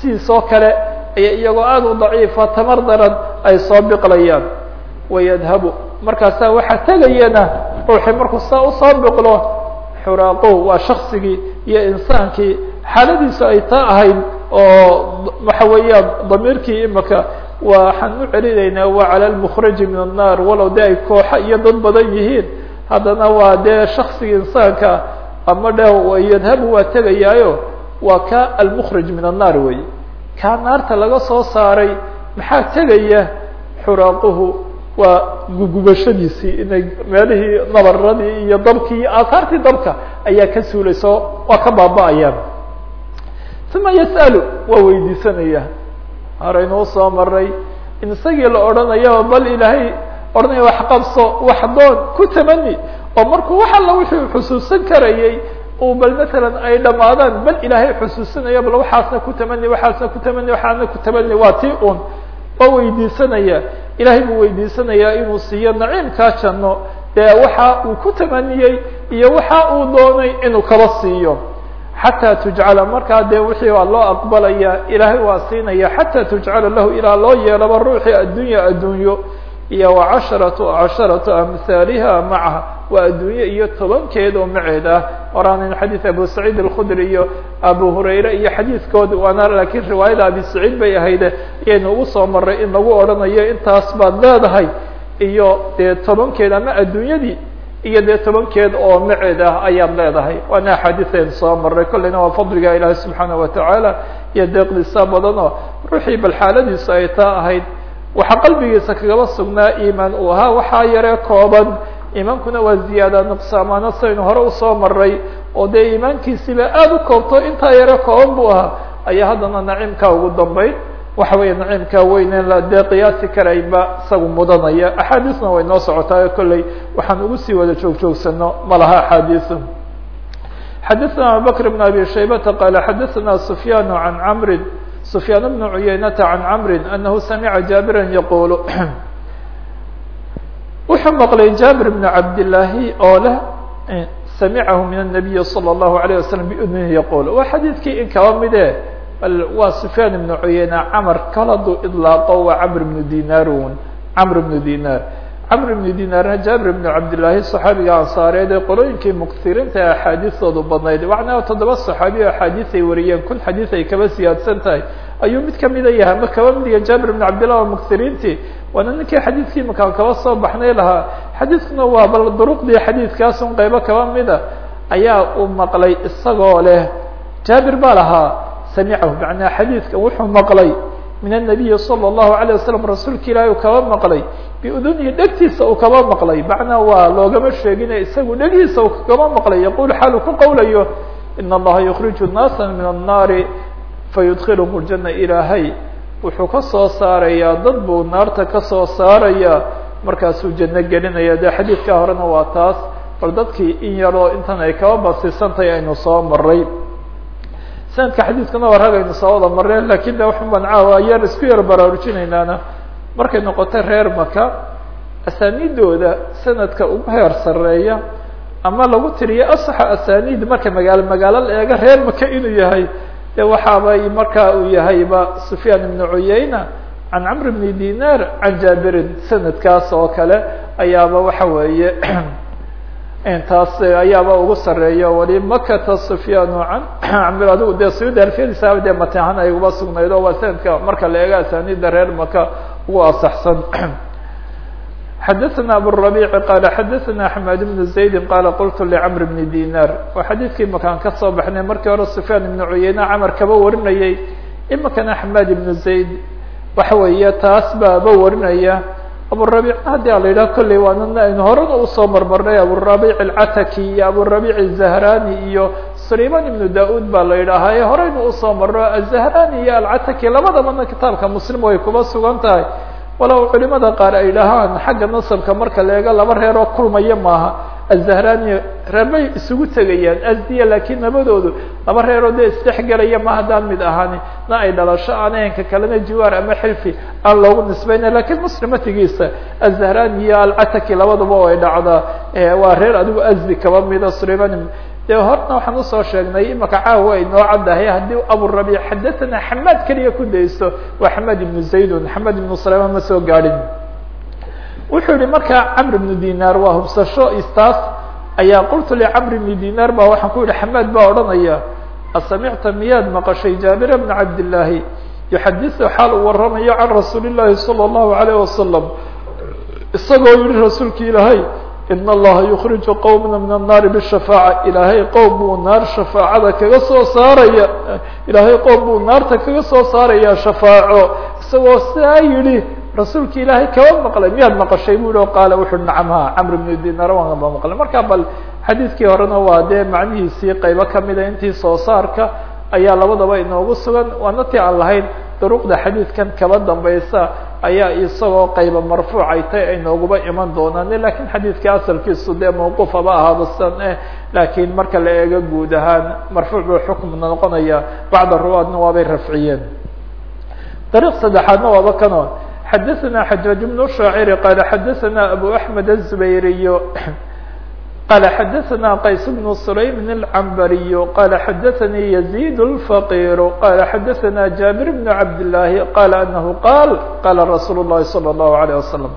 sidiisoo kale aya iyagoo aada u daciifa tamar daran ay soo biqlayaan. Wayadhabu markaasaa waxaa tegayana ruuxii markuu saa u soo biqlo xuraaqo waa shaksigii iyo insaankii xaaladiisu ay taa ahayd oo waxa weeyaan damiirkii imaka waxaan u celinaynaa waa cala lmukhraji min annaar walow de ay kooxa iyo dad badan yihiin. Haddana waa dee shaksiga insaanka ama dhe yadhabu waa tegayaayo waa ka almukhrij min annaar wey kaa naarta laga soo saaray maxaa tegaya? Xuraaquhu waa gugubashadiisii inay meelihii nabaradii iyo dabkii iyo aahaartii dabka ayaa ka suulayso waa ka baaba-ayaan uma yas'alu waa weydiisanaya. Horeynuu soo maray isagii la odhanayo bal ilaahay odhanaya wax qabso wax doon ku tamani. Oo markuu wax alla wixii xusuusan karayay uu bal matalan ay dhamaadaan bal ilaahay xusuusanaya bal waxaasna ku tamani waxaasna ku tamani waxaasna ku tamani waa tii un waa weydiisanaya. Ilaahay buu weydiisanayaa inuu siiyo naciimkaa janno. Dee waxa uu ku tamaniyey iyo waxa uu doonay inuu kaba siiyo xataa tujcala markaa dee wixii waa loo aqbalaya ilaahay waa siinaya xataa tujcala lahu ilaa loo yeelaba ruuxii addunya addunyo iyo wa casharatu casharatu amhaaliha macaha waa addunye iyo tobankeed oo maceed ah horaanan xadiid abu saciid alkhudri iyo abu hurayre iyo xadiidkood waana laakiin riwaayada abi saciid bay ahayde ayaynu ugu soo maray in lagu odhanayo intaas baad leedahay iyo dee tobankeed ama adduunyadii iyo dee tobankeed oo maceed ah ayaad leedahay. Waana axaadiiaynu soo maray kolleyna waa fadliga ilaahi subxaana watacaala iyo deeqdiisa badan oo ruuxii bal xaaladiisu ay taa ahayd. Waxaa qalbigiisa kagaba sugnaa iimaan uu ahaa waxaa yaree kooban. Iimaankuna waa ziyaada nuqsaamaano saynu hore u soo maray oo dee iimaankiisiba aada u koobto intaa yare kooban buu ahaa. Ayaa haddana naciimkaa ugu dambeyn waxa weeye naciimkaa weynen la dee qiyaasi karaynba isagu mudanaya axaadiisna way noo socotaayo kolley waxaan ugu sii wada joog joogsano ma laha axaadiisu xadaثna abubakr بn abi shaybata qala xadaثna sufyaan can camri سفyاn بن عuyaynةa عan cمri أنahu samca jaaبirا yaqul wuxuu maqlay jaaبir بن cabdاللaahi oo leh samcahu min النabiyi slى الlahu عalيه waslم bidnihi yaqul waa xadiidkii in kaba mide waa سufyaan بن cuyayna cmr kaladu iطlaaqo waa cmr بن dinar un cmr بن dinar cmr بن dinaarna jaabir بن cabdالlaahi صaxaabiga ansaareed ee qolooyinkii mukiriinta ee axaadiistoodu badnayd macnaa toddoba صaxaabi o axaadiis ay wariyeen kun xadiis ay kaba siyaadsan tahay ayuu mid kamida yahay ama kaba mid yahay jaabir بن cabdillah waa mukiriintii waana ninkii xadiidkii makaan kaba soo baxnay lahaa xadiidkuna waa bal duruqdii xadiidkaasun qeybo kaba mida ayaa uu maqlay isagoo leh jaabir baa lahaa samicahu macnaa xadiidkan wuxuu maqlay min الnabiyi salى الlahu عalيه wasalam rasuulka ilaahi uu kaba maqlay biudunihi dhegtiisa uu kaba maqlay macnaa waa loogama sheegine isagu dhegiisa uu kaba maqlay yaqul xaalu ku qowlayo in allaha yukriju naasa min الnaari fayudkilhm اljana ilaahay wuxuu ka soo saarayaa dad buu naarta ka soo saarayaa markaasuu janno gelinaya de xadiidkaa horena waa taas bal dadkii in yaroo intan ay kaba basisantahay aynu soo maray sanadka xadiidkuna waa ragaynu soo wada mareen laakiin de waxu mancaa ayaan isku yar baraarujinaynaana. Markay noqoto reer maka asaaniidooda sanadka ugu heer sareeya ama lagu tiriyo asaxa asaaniid marka magaalo magaalo la eega reer maka inuu yahay. De waxaabay markaa uu yahayba sufyaan ibnu cuyayna can camr bni dinar can jaabirin sanadkaas oo kale ayaaba waxa weeye intaas eh, ayaaba ugu sareeyo weli makata sufyaanu camir adigu dee suyuud alfiyadiisaa dee matahan ay uba sugnayd waa sanadka marka la eega asaaniida reer maka ugu asaxsan. Xadaثna aburabiic qaala xadaثna axmed ibnu zaydi qaala qultu licamr bni dinar waa xadiidkii makaan ka soo baxnay. Markii hore sufyaan ibnu cuyeyne camar kaba warinayay. Imankana axmed ibnu zayd. Waxa weeye taas baaba warinaya aburabic haddii a la yidhaha kolley waanana aynu horena u soo marmarnay. Aburabic alcataki iyo aburabic الzahrani iyo sulayman ibnu da'ud baa la yidhaahaa ee horeynu u soo marno azahrani iyo alcataki labadabana kitaabka muslim way kuba sugan tahay walow culimada qaar ay dhahaan xagga nasabka marka la eego laba reer oo kulmaya maaha. Azahrani reerbay isugu tegayaan asdiya laakiin labadoodu laba reeroo dee isdhexgelaya ma haddaan mid ahani na ay dhalasho aanehenka kalena jiwaar ama xilfi aan loogu nisbayna lakiin muslimatigiisa azahrani iyo alcataki labadaba oo ay dhacdaa waa reer adigu asdi kaba mida sulayman de horna waxaan u soo sheegnay imaka caawa ay noo caddahay haddii aburabic xadathana xamaad keliya ku daysto waa xamaad ibnu zaydun xamaad ibnu salama ma soo gaadhin wuxuu yihi markaa camr ibnu dinar waa hubsasho istaas ayaa qultu licamr ibni dinar ba waxaan ku yihi xamaad baa odhanaya asamicta miyaad maqashay jaabir bna cabdillaahi? Yuxadisu xaal uu waramayo can rasuuli llahi salى اllahu alayh wasalam isagoo yihi rasuulka ilaahay in allaha yukriju qowmna min annaari bishafaaca ilaahay qowm buu naar shafaacada kaga soo saaraya ilaahay qowm buu naarta kaga soo saaraya shafaaco isagoo sidaa yidhi rasuulki ilaahay kaba maqlay miyaad maqashay bu i qaala wuxu nacam ha camr bnu dinar waan maqlay marka bal xadiidkii horena waa dee macnihiisii qaybo kamida intii soo saarka ayaa labadaba inoogu sugan waana ti aan lahayn duruqda xadiidkan kaba dambaysa ayaa isagoo qayba marfuuc ay tay ay nooguba iman doonaan lakin xadiidka asalkiisu dee mawquufaba ahaado san eh laakiin marka la eego guud ahaan marfuuc buu xukm noqonaya bacda ruwaadna waabay rafciyeen dariiq saddexaadna waaba kano xadaثna xajaaج بن shaacir qala xadaثna abu أحmed الزbayriy qala xadaثna qays بن sulaym الcmbariy qala xadaثnii يزيد الفqيr qala xadaثna jabir بن cabd الlahi qala anahu qaal qala rasuul الlahi salى الlahu عalيه wasalam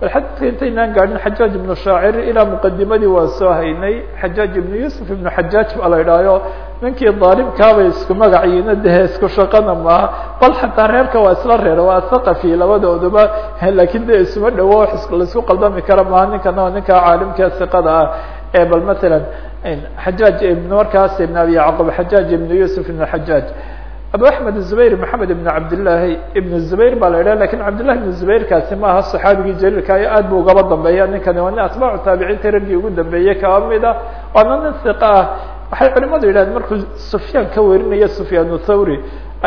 bal xadidka intaynaan gaadhin xajaaj ibnu shaacir ilaa muqadimadii waa soo haynay xajaaj ibnu yuusuf ibnu xajaaj baa la idhaayo ninkii daalimkaabay isku magaciina dehe isku shaqana maaha. Bal xataa reerka waa isla reer waa thaqafi labadooduba. Lakin de isuma dhawo la isku qaldami kara maaha. Ninkana waa ninka caalimka siqada ah. Ee bal masalan xajaaj ibn markaas ibn abi yacqub xajaaj ibnu yuusuf ibnu xajaaj abu axmed zubayr maxamed ibn cabdillaahi ibn zubayr baa la idhaha laakiin cabdillahi ibn zubayrkaasi maaha saxaabigii jaliilka ayo aad bu ugaba dambeeya ninkani waa nin atbaacu taabiciinta raggii ugu dambeeyey kaba mid nin siqa ah waxay culimadu yidhahdeen markuu sufyaan ka warinaya sufyaan thawri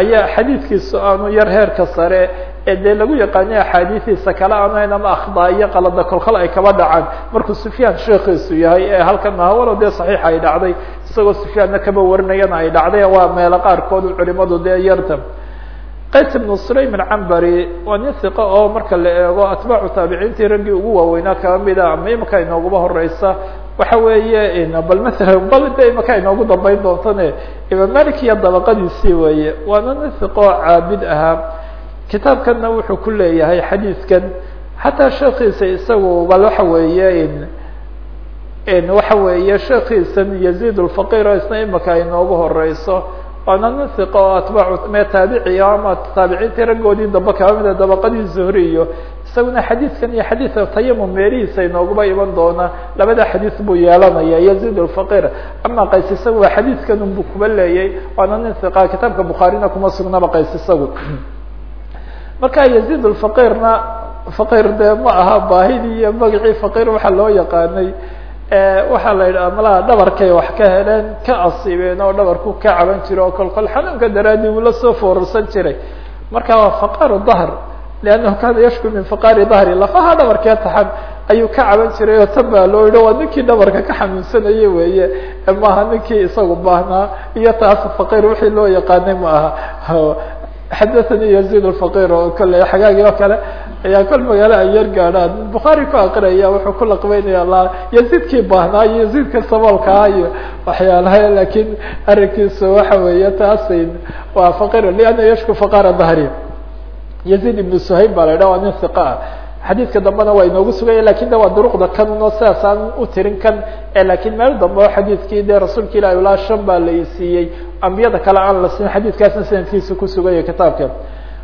ayaa xadiidkiisu aanu yar heerka sare ee dee lagu yaqaanay axaadiidiisa kale aanayn ama akhdaa iyo qalada kolkol ay kaba dhacaan. Markuu sufyaan sheekiisu yahay ee halkan aha walow dee saxiixa ay dhacday isagoo sufyaanna kaba warinayana ay dhacday waa meelo qaarkood culimadu dee yarta qays ibnu sulaym alcambari waa nin siqo oo marka la eego atbaacu taabiciintii raggii ugu waaweynaa kaba mida ama imika inooguba horeysa waxa weeye bal masalan bal de imaka inoogu dambeyn doontane imaam malik iyo dabaqadiisii weeye waana nin siqo caabid ahaa. Kitaabkanna wuxuu ku leeyahay xadiidkan xataa sheekiisa isagu bal waxa weeye waxa weeye sheekiisan yazid lfaqir o isna imika inoogu horeyso. Waana oo atbaacu me taabiciya ama taabiciintii raggoodii mida dabaqadii zuhri iyo isaguna xadiidkan iyo xadiidka tayamum meelihiisa inooguba iman doona. Labada xadiis buu yeelanaya yazid lfaqir ama qays isagu waa xadiidkan unbu kuba leeyay waana nin kitaabka bukhaarina kuma sugnaba qays isagu. Marka yazid lfaqirna faqir dee ma aha baahidii iyo magacii faqir waxaa loo yaqaanay waxaa la yidhaha malaha dhabarkay wax ka heleen ka asiibeen oo dhabarku ka caban jira oo kolkol xanuunka daraadii uu la soo foorarsan jiray. Marka waa faqaru dahr liannahu kaana yashku min faqaari dahri lafaha dhabarkee taxan ayuu ka caban jiray oo tan baa loo yidho waa ninkii dhabarka ka xanuunsanaya weeye maaha ninkii isagu baahnaa iyo taas faqir wixii loo yaqaanay ma aha xadathani yazid lfaqir oo kale xagaagii kale ayaa kol magaalo ay yar gaadhaan bukhaari ku aqrinaya wuxuu ku laqbeynaya la yazidkii baahnaa iyo yazidka saboolkaa iyo waxyaalaha laakiin arrinkiisu waxa weeye taasi waa faqir liana yashku faqara dahri yazid ibnu suhayb baa la idhaha waa nin siqa ah xadiidka dambena waa inoogu suganya lakin de waa duruqda kanuno sidaas aan u tirin kan lakin meel dambe oo xadiidkii dee rasuulka ilahi ilaa shan baa la isiiyey ambiyada kale aan la siin xadiidkaasna sanadkiisa kusuganya kitaabka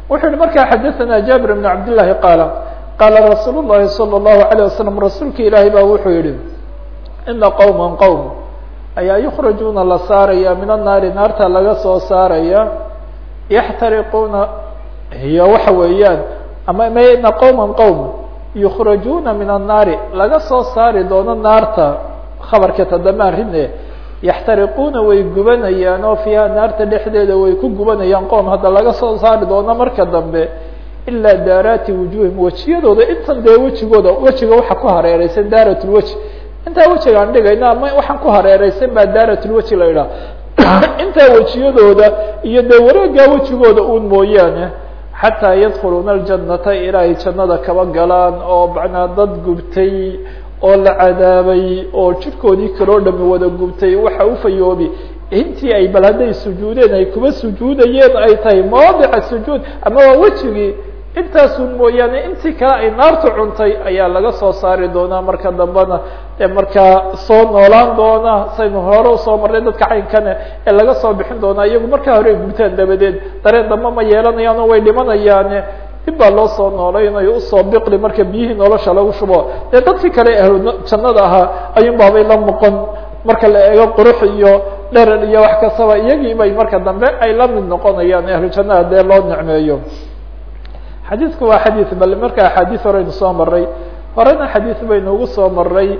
wuxuu yihi markaa xadaثana jabir بn cabd لlahi qaala qaala rasuul الlahi salى الlahu عalيه wasalam rasuulka ilaahi baa wuxuu yihi ina qowma qowm ayaa yukrajuuna la saaraya min الnaari naarta laga soo saaraya yaxtariquuna iyo waxa weeyaan ama ina qowma qowm yukrajuuna min الnaari laga soo saari doono naarta khabarka tadamaan rine yaxtariquuna way gubanayaan oo fiiha naarta dhexdeeda way ku gubanayaan qoom hadda laga soo saari doono marka dambe ilaa daaraati wujuhim wejiyadooda intan dee wejigooda wejiga waxa ku hareereysan daarat lweji intaa wejiga aan dhigayna ama waxaan ku hareereysan baa daarat lweji la idhaha intaa wejiyadooda iyo dee wareegaa wejigooda uun mooyaane xataa yadkhuluuna aljanata ilaahay jannada kaba galaan oo macnaa dad gubtay oo la cadaabay oo jirkoodii kaloo dhami wada gubtay waxa u fayoobi. Intii ay bal hadday sujuudeen ay kuba sujuudayeen ay tahay mawaadica sujuud. Ama waa wejigii intaasun mooyaane intii kale ay naartu cuntay ayaa laga soo saari doonaa marka dambena ee markaa soo noolaan doona saynu hore u soo marnay dadka caynkane ee laga soo bixin doonaa iyagu markaa hore ay gubtaan dabadeed. Dareen dambe ma yeelanayaan way dhimanayaane. Dib baa loo soo noolaynayo u soo biqli marka biyihii nolosha lagu shubo. Dee dadkii kale ahlu jannada ahaa ayuun baabay la noqon marka la eego qurux iyo dherer iyo wax kastaba iyagii bay marka dambe ay la mid noqonayaan ahlu jannada dee loo nicmeeyo xadiidku waa xadiid bal marka axaadiis horeynu soo maray horena xadiis baynu ugu soo maray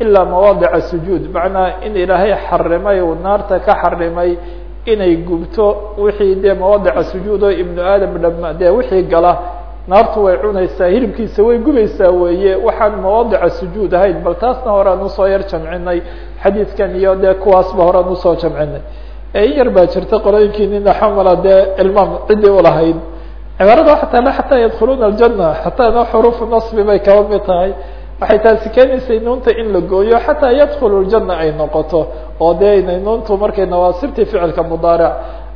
ilaa mawaadica sujuud macnaa in ilaahay xarimay uu naarta ka xarimay inay gubto wixii dee mawaadica sujuud ibnu aadam dhama dee wixii gala naartu way cunaysaa hilibkiisa way gubaysaa weeye waxaan mawaadica sujuud ahayn bal taasna horaan u soo yar jamcinay xadiidkan iyo dee kuwaasba horaan u soo jamcinay. In yar baa jirta qolooyinkii nina xamala dee ilmaam ciddii ulahayd cibaarada waxa taala xataa yadkhuluuna aljana xataa xuruufu nasbi bay kaba tahay. Waxay taasi keenaysay nuunta in la gooyo xataa yadkhulu ljana ay noqoto oo dee nuuntu markay nawaasibtii ficilka mudaaric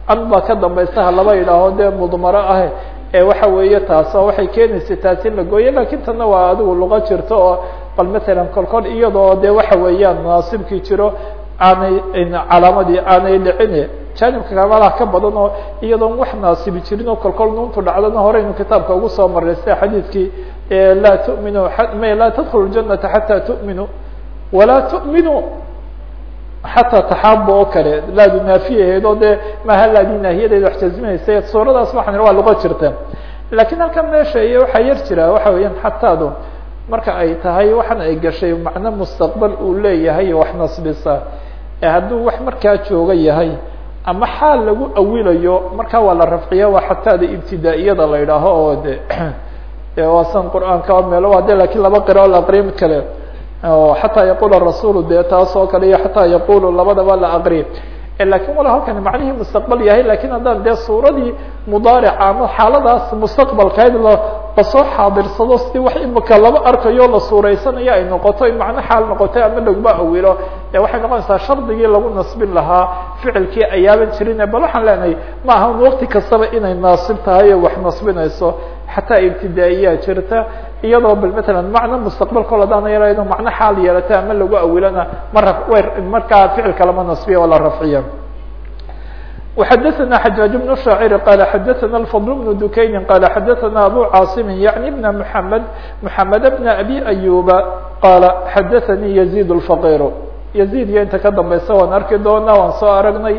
can ka dambaysaha laba yidhaaho dee mudmaro ah ee waxa weeye taas waxay keenaysay taasi in la gooyo laakiin tana waa adigu luqa jirto oo bal matalan kolkol iyadoo dee waxa weeyaan naasibkii jiro aanay calaamadii aanay dhicin janibka kamalaha ka badan oo iyadoon wax naasibi jirin oo kolkol nuuntu dhacdana horeynu kitaabka ugu soo maray sida xadiidkii laa tu'minu laa tadkhulu janata xataa tu'minu walaa tu'minu xataa taxaabo oo kale laadu naafiyaheed oo dee maha laadii naahiyadeeda wax jaziminaysa suuradaas waxaan waa luqo jirta. Lakiin halkan meesha iyo waxaa yar jira waxa weeyaan xataadu marka ay tahay waxan ay gashay macno mustaqbal uu leeyahay wax nasbisa. Ee hadduu wax markaa jooga ama xaal lagu awilayo markaa waa la rafciya waa xataada ibtidaa-iyada la idhaaho oo de waa san qur'aanka meelo waa de laakiin laba qira la aqriya mid kale xataa yaqula rasulu de taas oo kale iyo xataa yaqulu labadaba la aqriya laakiin wala halkani macnihii mustaqbal yahay laakiin haddaan dee suuradii mudaarica xaaladaas mustaqbalkayd la soo xaadirsado si wax imika laba arkayo la suureysanayo ay noqoto in macno xaal noqoto ama laguma awilo e waxay noqonaysaa shardigii lagu nasbin lahaa ficilkii ayaaban jirin bal waxaan leenahay ma aha un waqti kastaba inay naasib tahay o wax nasbinayso. Xataa ibtidaa'iyaa jirta iyadoo bal matalan macno mustaqbal kol hadaan yarayno macno xaal yeelata ama lagu awilana mara way markaa ficilka lama nasbiya oo la rafciya وxdثna حجاaج بن شhاacر qال xdثna الفضل بن دukayni qال xdثna أbو cاaصم yعnي بن محمد محمد بن أbي أيوب qال xdثnي يزيد الفقير يزيد iyo inta ka dambaysa waan arki doonaa waan soo aragnay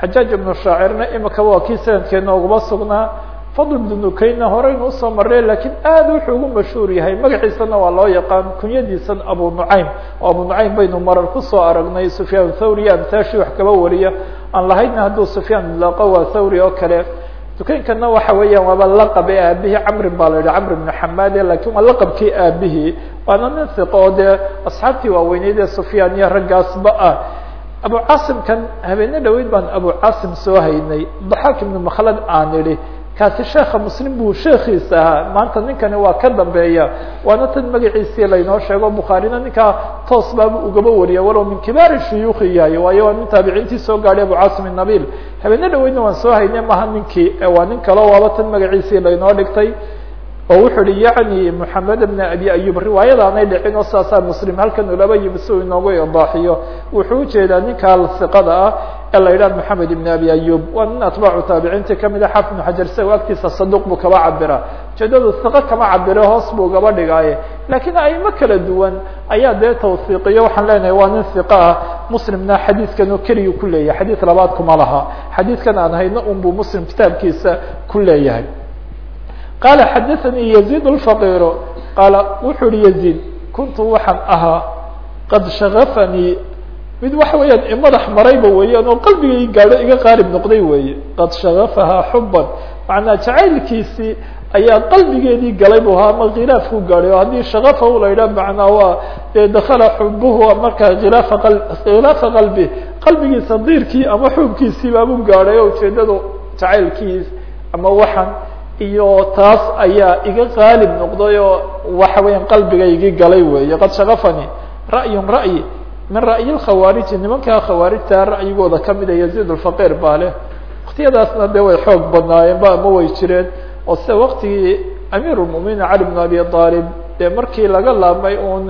xajaaج بن شhaacirna imika waa kii sanadkeena ugaba sugnaa fadl bn dukaynna horeynu u soo maray lakiin aad wuxuu ugu mashhuur yahay. Magaciisana waa loo yaqaan kunyadiisan abu nucaym oo abu nucaym baynu marar ku soo aragnay sufyaan thawri amtaashi wax kaba wariya aan lahaydna hadduu sufyaan idlaaqo waa thawri oo kale. Dukaynkana waxa weeyaan waaba laqab ee aabihii camrin baa la yidhi camr bn xamaade laakiin waa laqabkii aabihii. Waana nin hiqo oo dee asxaabtii waaweyneyd ee sufyaan iyo raggaasba ah. Abu caasimkan habeene dhaweyd baan abu caasim soo haynay. Daxaak ibnu makhlad aan idhi kaasi sheeka muslim buu sheekiisa ahaa. Maanta ninkani waa ka dambeeya. Waana tan magaciisii laynoo sheego. Bukhaarina ninkaa toos baabu ugaba wariya. Walow min kibaari shuyuukhi yahay waayo waa nin taabiciintii soo gaadhay abu caasim inabil habeene dhaweydna waan soo haynay maha ninkii waa nin kaleo waaba tan magaciisii laynoo dhigtay. Oo wuxuu hi yacni moxamed bna abi ayub riwaayadaanay dhicin oo saasaa muslim halkan ulaba yimi inoogu idaaxiyo. Wuxuu u jeedaa ninkaa siqada ah la yidhaha moxamed ibn abi ayub waa nin atbaacu taabiciinta kamid a xaafid ibnu xajar isaga agtiisa saduq buu kaba cabira ujeedadu siqo kama cabiro hoos buu gaba dhigaaye lakiin aimo kala duwan ayaa dee tawsiiqiyo waxaan leenahay waa nin siqa ah muslimna xadiidkan oo keliya ku leeyahay xadiid labaad kuma laha xadiidkan aan hayno un buu muslim kitaabkiisa ku leeyahay qال xdثnي يزيد الفقير qaaل wuxuu hi يزيد kuntu waxaan ahaa qad shغفnيi mid waxa weeyaan madax marayba weeyaan oo qalbiga i gaadho iga qaarib noqday weeye. Qad shagafahaa xuban macnaa jacaylkiisii ayaa qalbigeedii galay bu ahaa ama khilaafku gaadhay oo haddii shagafahu la yidhaha macnaa waa dee dakala xubuhu markaa khilaafa qa khilaafa qalbi qalbigiisa diirkii ama xuubkiisiibaabu gaadhay oo ujeedadu jacaylkiis ama waxan iyo taas ayaa iga qaalib noqday oo waxa weeyaan qalbiga igi galay weeye. Qad shagafani ra'yun ra'yi min ra'yi lkhawaariji nimankaa khawaarijta ra'yigooda kamida yaziid lfaqir baa leh waktiyadaasna dee way xoog badnaayeen ba ama way jireen oo sida waktigii amiir lmuminiin cali bn abi aalib dee markii laga laabmay uun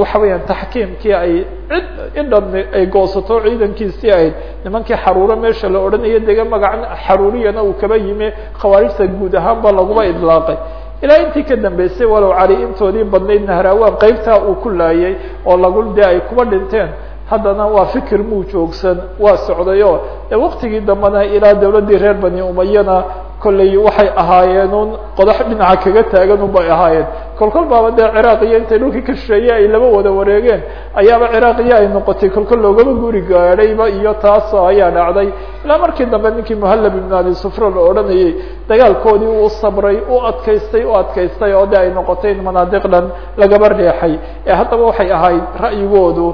waxa weeyaan taxkiimkii ay cid indhan ay goosato ciidankiisii ahayd nimankii xaruuro meesha la odhanayo dega magacan xaruuriyana uu kaba yimi khawaarijta guud ahaan ba laguma idlaaqay ilaa intii ka dambeysay walow cali intoodii badnayd nahraawaan qeybtaa uu ku laayay oo lagu dee ay kuba dhinteen. Haddana waa fikir muu joogsan waa socday oo de waktigii dambena ilaa dawladdii reer bani umayana kolley waxay ahaayeen un qodax dhinaca kaga taagan un bay ahaayeen. Kolkol baaba dee ciraaq iyo intay dhulkii ka shisheeye ay laba wada wareegeen. Ayaaba ciraaqiya ay noqotay. Kolkol loogaba guri gaadhayba iyo taas ayaa dhacday. Ilaa markii dambe ninkii muhallab ibn abi sufra la odhanayay dagaalkoodii uu sabray u adkaystay u adkaystay oo de ay noqotay in manaadiq dhan lagaba reexay ee haddaba waxay ahayd ra'yigoodu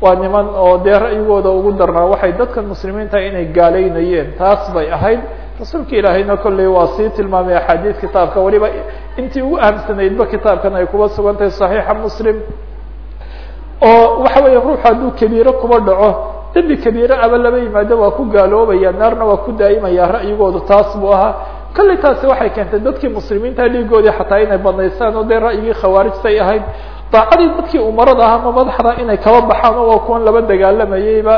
waa niman oo dee ra'yigooda ugu darnaa. Waxay dadkan muslimiinta inay gaalaynayeen taas bay ahayd rasuulka ilaahayna kolley waa sii tilmaamay axaadiis kitaabka waliba intii ugu ahamsanaydba kitaabkan ay kuba sugan tahay muslim. Oo waxa weya ruuxu hadduu kabiiro kuba dhaco dembi kabiire aba laba yimaado waa ku gaaloobaya naarna waa ku daa'imaya ra'yigoodu taas buu ahaa. Kolley taasi waxay keentay dadkii muslimiinta dhiigoodii xataa inay banaysaan oo dee ra'yigii khawaarijtay ahayd daacadii dadkii umarada ah ama madaxda inay kaba baxaan oo waa kuwan laba dagaalamayeyba.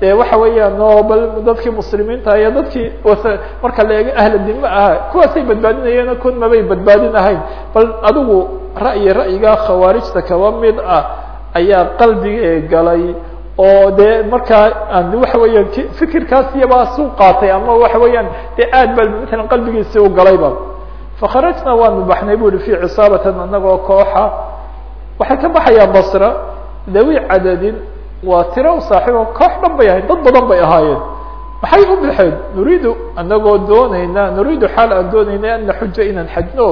Dee waxa weeyaan oo bal dadkii muslimiinta iyo dadkii marka la eego ahla dime aha. Kuwaasay badbaadinayeen kun mabay badbaadin ahayn. Bal adigu ra'yi ra'yigaa khawaarijta kaba mid ah ayaa qalbigee galay oo dee markaa aan waxa weeyaan fikirkaas iyabaa suu qaatay ama waxa weeyaan dee aad ba matalan qalbigiisi u galayba fakharajna waanu baxnay bu uhi fi cisaabatan anagoo kooxa waxay ka baxayaan basra dawi cadadin waa tiro u saaxiibo koox dhan bay ahayd dad badan bay ahaayeen. Maxay u baxeen nuriidu anagoo doonayna nuriidu xaal aan doonayna an naxuja inaan xajno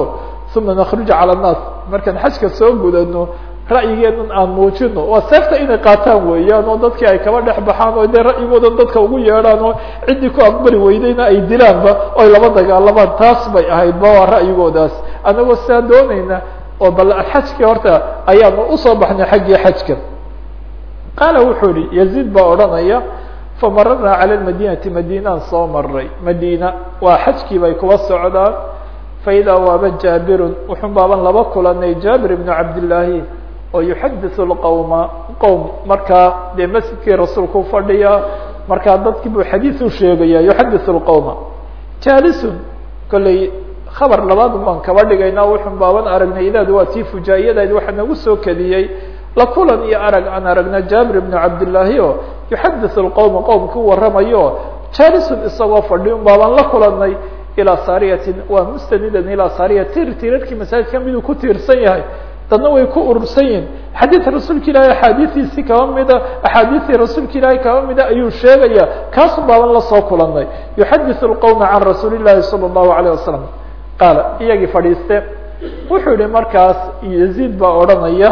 uma nakruja cala annaas. Markaan xajka soo gudano ra'yigeenan aan muujino waa seefta inay qaataan weeyaan oo dadkii ay kaba dhex baxaan oo dee ra'yigoodan dadka ugu yeedhaan oo ciddii ku aqbali weydayna ay dilaanba oo ay laba dagaalamaan taas bay ahaydba waa ra'yigoodaas. Anagoo sidaa doonayna oo bal xajkii horta ayaanu u soo baxnay xaggii xajka. Qaala wuxuu ihi yaziid baa odhanaya famararnaa cala lmadinati madiinaan soo maray madiina waa xajkii bay kuba socdaan. Faidaa waaba jaabirun wuxun baaban laba kulanay jaabir ibnu cabdillaahi oo yuxadisu lqowma qowm markaa dee masjidkii rasuulku fadhiya markaa dadkii buu xadiis u sheegaya yuxadisu lqowma jaalisun kolley khabar labaad baan kaba dhigaynaa wuxun baaban aragnay idaad waa tii fujaayadayd waxaa nagu soo kediyey la kulan iyo arag aan aragna jaabir ibnu cabdillaahi o yuxadisu lqowma qowmku waramayo jaalisun isagoo fadhi un baabaan la kulanay ilaa saariyatin waa mustanidan ilaa saariya tir tirarkii masaajidka miduu ku tiirsan yahay dadna way ku urursan yihiin xadiid rasuulka ilaahi axaadiistiisii kaba mida axaadiistii rasuulka ilaahi kaba mida ayuu sheegaya kaasun baaban la soo kulanay yuxadisu lqowma can rasuuli llahi sala allahu alayh wasalam qaala iyagii fadhiiste. Wuxuu yihi markaas yaziid baa odhanaya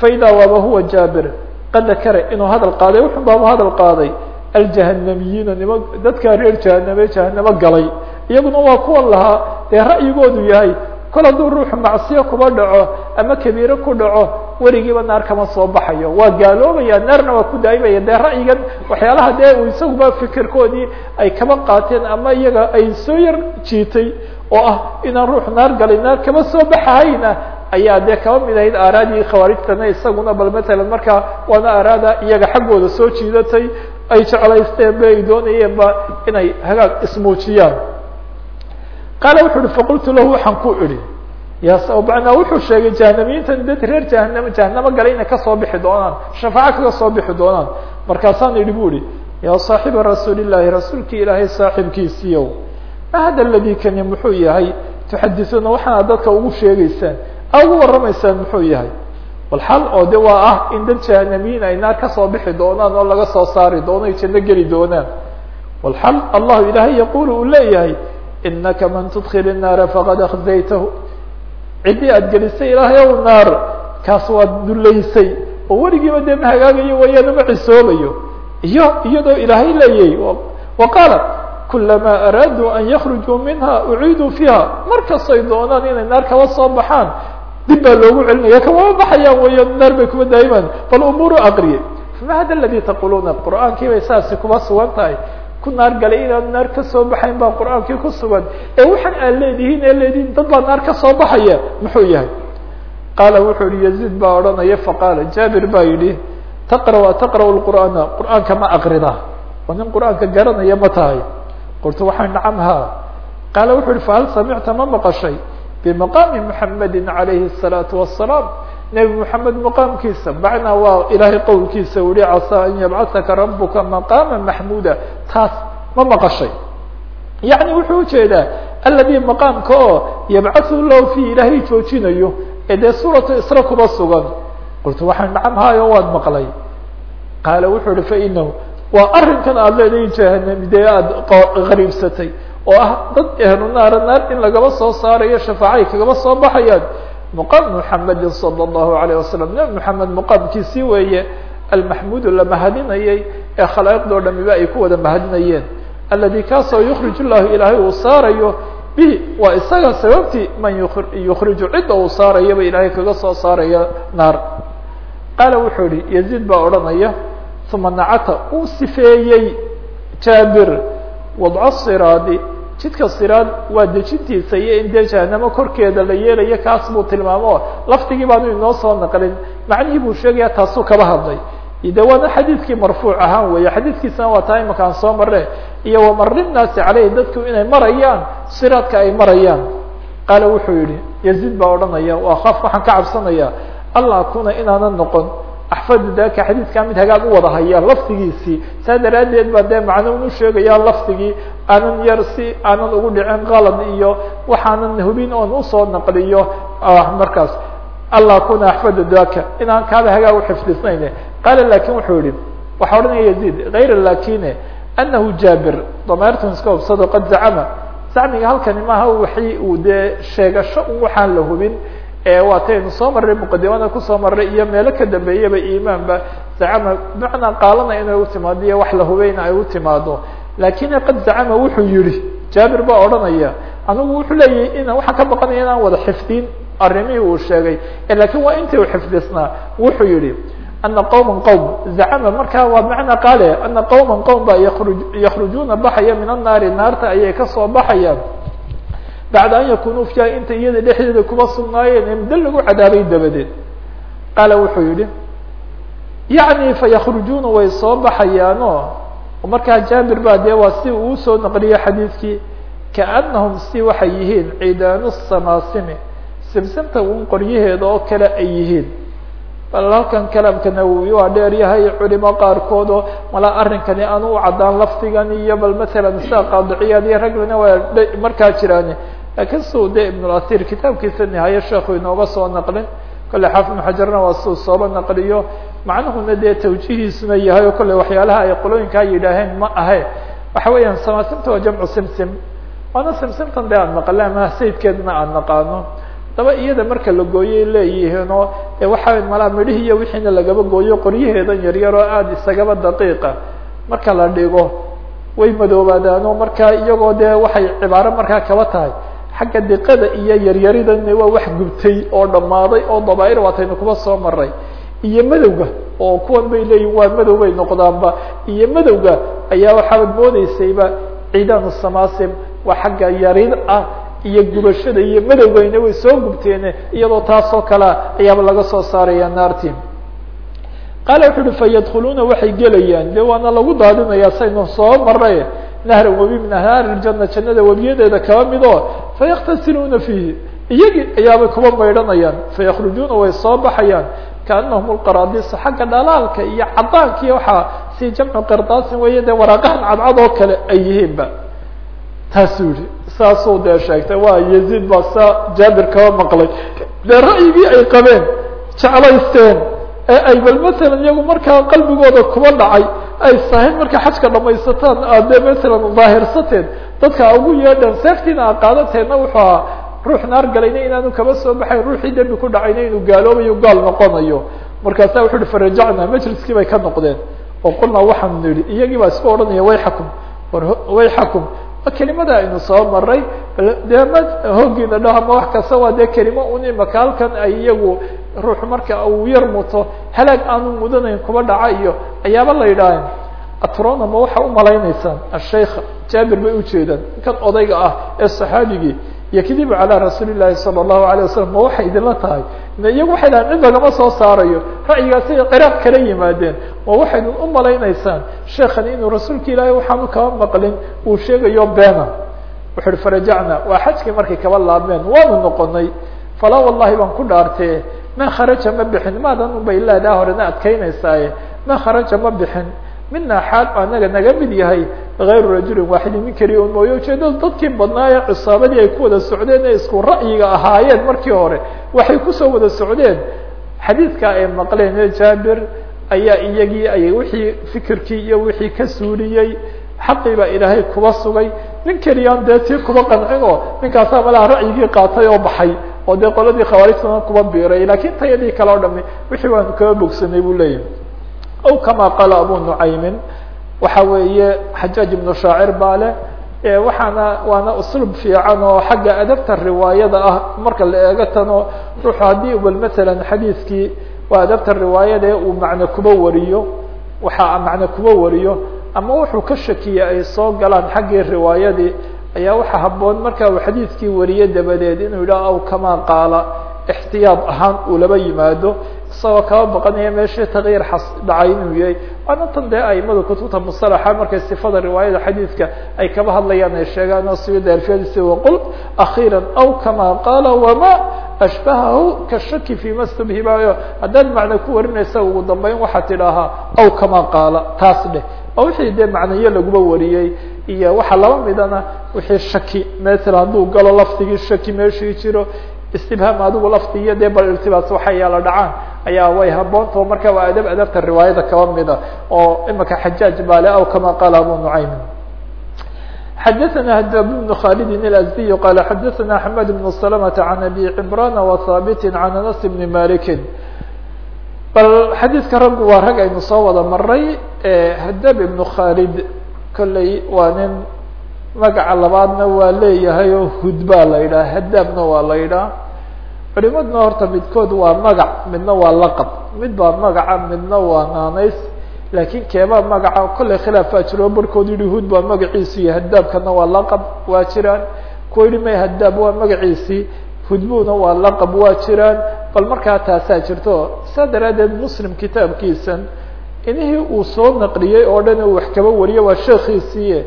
faidaa waaba huwa jaabir qad dakara inuu hadal qaaday. Wuxun baaba hadal qaaday aljahanamiyiina nima dadkaa reer jahaname jahanamo galay. Iyaguna waa kuwan lahaa dee ra'yigoodu yahay kol hadduu ruuxu macsiyo kuba dhaco ama kabiire ku dhaco werigiiba naar kama soo baxayo. Waa gaaloobaya naarna waa ku daa'imaya dee ra'yigan waxyaalaha dee isaguba fikirkoodii ay kaba qaateen ama iyaga ay soo yar jiitay oo ah inaan ruux naar galay naar kama soo baxahayna ayaa dee kaba mid ahayd aaraadii khawaarijtana isaguna bal matalan waana aaraada iyaga xaggooda soo jiidatay ay jeclaysteen ba ay doonayeen ba inay hagaag ismuujiyaan. Qaala wuxu uhi faqultu lahu waxaan ku idhi yasbacnaa wuxuu sheegay jahanamiyiintan dad reer jahanamo jahanamo galay inay ka soo bixi doonaan shafaaco kaga soo bixi doonaan. Markaasaan idhi bu ihi yaa saaxiba rasuuli llahi rasuulkii ilaahay saaxibkiisiiyow ma hada ladi kani muxuu yahay? Tuxadisuuna waxaana dadka ugu sheegeysaan a warramaysaan muxuu yahay? Bal xal oo de waa ah in dad jahanamiyiin ay naar ka soo bixi doonaan oo laga soo saari doono ay janno geli doonaan. Bal xal allahu ilaahay yaqulu uu leeyahay inaka man tudkil الnaara faqad akzaytahu ciddii aad gelisay ilaahay ow naar kaas waad dulaysay oo weligiiba dee ma hagaagayo wayaan ma cisoobayo. Iyo iyadoo ilaahay leeyay wa qaala kulama araaduu an yakrujuu minha uciiduu fiiha mar kastay doonaan inay naar kaba soo baxaan dib baa loogu celinaya kamama baxayaan wayo naar bay kuma daa'imaan bal umuuru aqriye. Fama hada aladi taquluuna qur'aankii bay saasi kuba sugan tahay. Ku naar galay inaan naar ka soo baxayn baa qur'aankii ku sugan. Ee waxaan aad leedihiin ee leedihiin dad baa naar ka soo baxaya. Muxuu yahay? Qaala wuxuu yihi yaziid baa odhanaya faqaala jaabir baa yidhi taqra taqra'u lqur'aana qur'aanka ma aqrida oo nin qur'aanka garanaya ma tahay qultu waxaan nacam haa qaala wuxuu yihi fahal samicta ma maqashay bimaqaami muxamedi calayhi الsalaatu wasalaam nebi moxamed maqaamkiisa macnaa waa ilaahay qowlkiisa uhi casaa an yabcahaka rabuka maqaama maxmuuda taas ma maqashay yacni wuxuu u jeedaa aladi maqaamka oo yabcathu lahu fi ilaahay joojinayo ee dee suuratu isra kuba sugan qultu waxaan nacamhaayo waad maqlay qaala wuxuu ihi fainahu waa arinkan aada leedahay jahanami aada qariibsatay oo ah dad ehlu naara naar in lagaba soo saarayo shafaacay kagaba soo baxayaan. Muqaam muxamedin sala allahu alayh wasalam nebi moxamed muqaamkiisii weeye almaxmuudu la mahadinayay ee khalaa'iqdao dhamiba ay ku wada mahadinayeen. Aladi kaasoo yukhrij llahu ilaahay uu saarayo bi waa isaga sababtii man yukhriju cidda uu saarayaba ilaahay kaga soo saaraya naar. Qaala wuxuu ihi yaziid baa odhanaya uma nacata uu sifeeyey jaabir wadca siraadi jidka siraad waa dejintiisa iyo in dee jahanamo korkeeda la yeelayo kaas buu tilmaamo laftigii baanu inoo soo naqlin macnihii buu sheegaya taasuu kaba hadlay de waana xadiidkii marfuuc ahaan weeye xadiidkiisana waa taa imakaan soo mare iyo wamari nnaasi caleyhi dadku inay marayaan siraadka ay marayaan qaala wuxuu yihi yaziid baa odhanaya waa kaaf waxaan ka cabsanaya alla akuna inaanan noqon axfadu daka xadiidkaa mid hagaag u wada haya lafdigiisii saa daraaddeed baa dee macno unu sheegaya lafdigii aanan yar si aanan ugu dhicin qalad iyo waxaanan hubin oon u soo naqliyo markaas alla kuna axfadu daka inaan kaada hagaag uxifdisnayn qaala laakiin wuxuu yihi waxaa odhanaya yaziid hayra lakine anahu jaabir dameertan iska hubsado qad zacama zacmiga halkani maaha waxi uu dee sheegasho un waxaan la hubin waataynu soo marray muqadimada ku soo marray iyo meelo ka dambeeyaba imaanba zacama macnaa qaalana inay u timaado iyo wax la hubeyna ay u timaado laakiin qad zacama wuxuu yihi jaabir baa odhanaya anigu wuxuu leeyahy ina waxaan ka baqanaya inaan wada xifdin arrimihii uu sheegay. Lakin waa intii xifdisnaa wuxuu yihi ana qowma qowm zacama markaa waa macna qaale ana qowma qowm baa yakru yakrujuuna baxaya min annaari naarta ayay ka soo baxayaan bacda an yakunuu fiiha inta iyada dhexdeeda kuba sugnaayeen ee muddo lagu cadaabay dabadeed qaala wuxuu yihi yacni fayakrujuuna way soo baxayaano markaa jaabir baa dee waa si uu u soo naqliyo xadiidkii kaanahum si waxay yihiin ciidaanu samaasimi simsimta un qoryaheeda oo kale ay yihiin bal halkan kalaamka nawowi waa dheer yahay culimo qaarkood oo malaa arrinkani aan u caddaan lafdigan iyo bal masalan sida qaadiciyaad iyo raglina waa markaa jiraan laakiin suu de ibnulathir kitaabkiisa nihaye sheekhu inooga soo naqlin kolley xaafid xajarna waa suu sooba naqliyo macnuhuna dee tawjihiisuna yahay oo kolley waxyaalaha ay qolooyinkaa yidhaaheen ma ahe waxa weeyaan samaasimta waa jamcu simsim waana simsimtan de aan naqala ama sayidkeedna aan naqaano daba iyada marka la gooyay leeyihiinoo de waxa malaa midhihi iyo wixiina lagaba gooyo qoryaheedan yaryar oo aada isagaba daqiiqa marka la dhigo way madoobaadaano markaa iyagoo dee waxay cibaaro markaa kaba tahay xagga diqada iyo yaryaridan waa wax gubtay oo dhammaaday oo dabaa'ir waataynu kuba soo maray. Iyo madowga oo kuwan bay leeyihiin waa madow bay noqdaanba. Iyo madowga ayaa waxaad moodeysayba ciidaan samaasim waa xagga yarid ah iyo gubashada iyo madowgayna way soo gubteene iyadoo taasoo kalea ayaaba laga soo saaraya naartii qaala wuxu uhi fayadkhuluuna waxay gelayaan. De waana lagu daadinayaa saynu soo maray nahran webi min anhaari ljana jannada webiyadeeda kaba mid oo fayaktasiluuna fiihi iyagii ayaabay kuba maydhanayaan fayakrujuuna way soo baxayaan kaanahum lqaraadis xagga dhalaalka iyo cadaanka iyo waxaa si jamcu qardaasin weeye dee waraaqahan cadcad oo kale ay yihiinba taasuu yihi saasuu dee sheegtay waa yaziid baa saa jaabir kaba maqlay dee ra'yigii ay qabeen jeclaysteen ee ay bal masalan iyagu markaa qalbigooda kuba dhacay ay sahayn markaa xajka dhamaysataan aad dee masalan daahirsateen dadka ugu yeedhan seeftiina a qaadateenna wuxuu ahaa ruux naar galayna inaanu kaba soo baxayn ruuxii dembi ku dhacayna inuu gaaloobayo gaal noqonayo. Markaasa wuxu uhi farajacna majliskii bay ka noqdeen. Oo qulnaa waxaanu nidhi iyagii baa isku odhanaya wayxakum war wayxakum kelimada aynu soo maray dee ma hoogiina dhaho ama wax kasta waa dee kelimo un imaka ay iyagu ruux marka uu yar muto halaag aanu mudanayn kuba dhaca iyo ayaaba la yidhaaheen atronoma waxaa umalaynaysaan asheikh jaabir bay ujeedaan kan odayga ah ee saxaabigii yakdibu calaa rasuuli llaahi sala allahu alay wasalam ma waxay idinla tahay? Iyagu waxay dhahan cid soo saarayo. Ra'yigaasay qiraaq kala yimaadeen. Ma waxayd u malaynaysaan sheikhan inuu rasuulka ilaahay waxaanu kaba maqlin uu sheegayo beena. Wuxu uhi farajacna waa xajkii markay kaba laabmeen waanu noqonay. Falaa wallahi baan ku dhaartee ma kharaja ma bixin maadan unba ilaadaa horena adkeynaysaaye ma kharaja ma bixin mina xaal anaga naga mid yahay غayru rajulin waaxidi min keliya un mooye ujeedada dadkii badnaa ee cisaabadii ay ku wada socdeen ee isku ra'yiga ahaayeen markii hore waxay ku soo wada socdeen xadiidka ay maqleen ee jaabir ayaa iyagii ay wixii fikirkii iyo wixii ka suuliyey xaqii baa ilaahay kuba sugay nin keliyaan dee kuba qancin oo ninkaasaa malaha ra'yigii qaatay oo baxay oo dee qoladii khawaarijtana kuba biiray laakiin tayadii kale o dhami wixii waanu kaba bogsanay buu leeyahy aw kama qaala abu nucaymin waxa weeye xajaaj ibnu shaacir baa leh waxaana waana usluub fiican oo xagga adabta riwaayada ah marka la eego tanoo ruuxu haddii bal masalan xadiidkii waa adabta riwaayada ee uu macno kuba wariyo waxa macno kuba wariyo ama wuxuu ka shakiyey ay soo galaan xaggii riwaayadii ayaa waxa haboon marka uu xadiidkii wariye dabadeed inuu yidhaho aw kama qaala. Ixtiyaad ahaan uu laba yimaado. Isagoo kaba baqanaya meeshii takyiir xas dhacay inuu yahay. Waana tan dee aimada kutubta musalaxa markay sifada riwaayada xadiidka ay kaba hadlayaan ay sheegaan oo siyada alfiyadiisi waqul akhiira aw kama qaala wama ashbahahu kashaki fima stubhibayo haddaad macno ku warinaysa ugu dambeyn waxaa tidhaahaa aw kama qaala. Taas dheh. Oo wixii dee macnayo laguba wariyey iyo waxaa laba midana wixii shaki maala hadduu galo lafdigii shaki meeshii jiro istibhaam adigu lafdi iyo dee bal irtibaas waxay yaala dhacaan ayaa way haboonta marka waa adab adabta riwaayada kaba mida oo imika xajaaj baale aw kama qaala abu nucaym xadaثna hdab بن khالd الأزدي qال xadaثna حمد بن سلمة عن أbي عمران وثابت عن أنس بن مالك bal xadiidka raggu waa rag aynu soo wada maray hadab iبن khالد kolley waa nin magaca labaadna waa leeyahay oo hudbaa la yidhaha hadaabna waa la yidhaha. Culimaduna horta midkood waa magac midna waa laqab mid baa magaca midna waa naanays. Laakiin keebaa magaca kolley khilaafaa jiro barhkood yihi hud baa magaciisi iyo hadaabkana waa laqab waa jiraan. Kuwa yihi may hadaab waa magaciisii hudbuna waa laqab waa jiraan. Bal markaa taasaa jirto saa daraaddeed muslim kitaabkiisan inihii uu soo naqliyey oo dhan wax kaba wariyo waa sheekiisii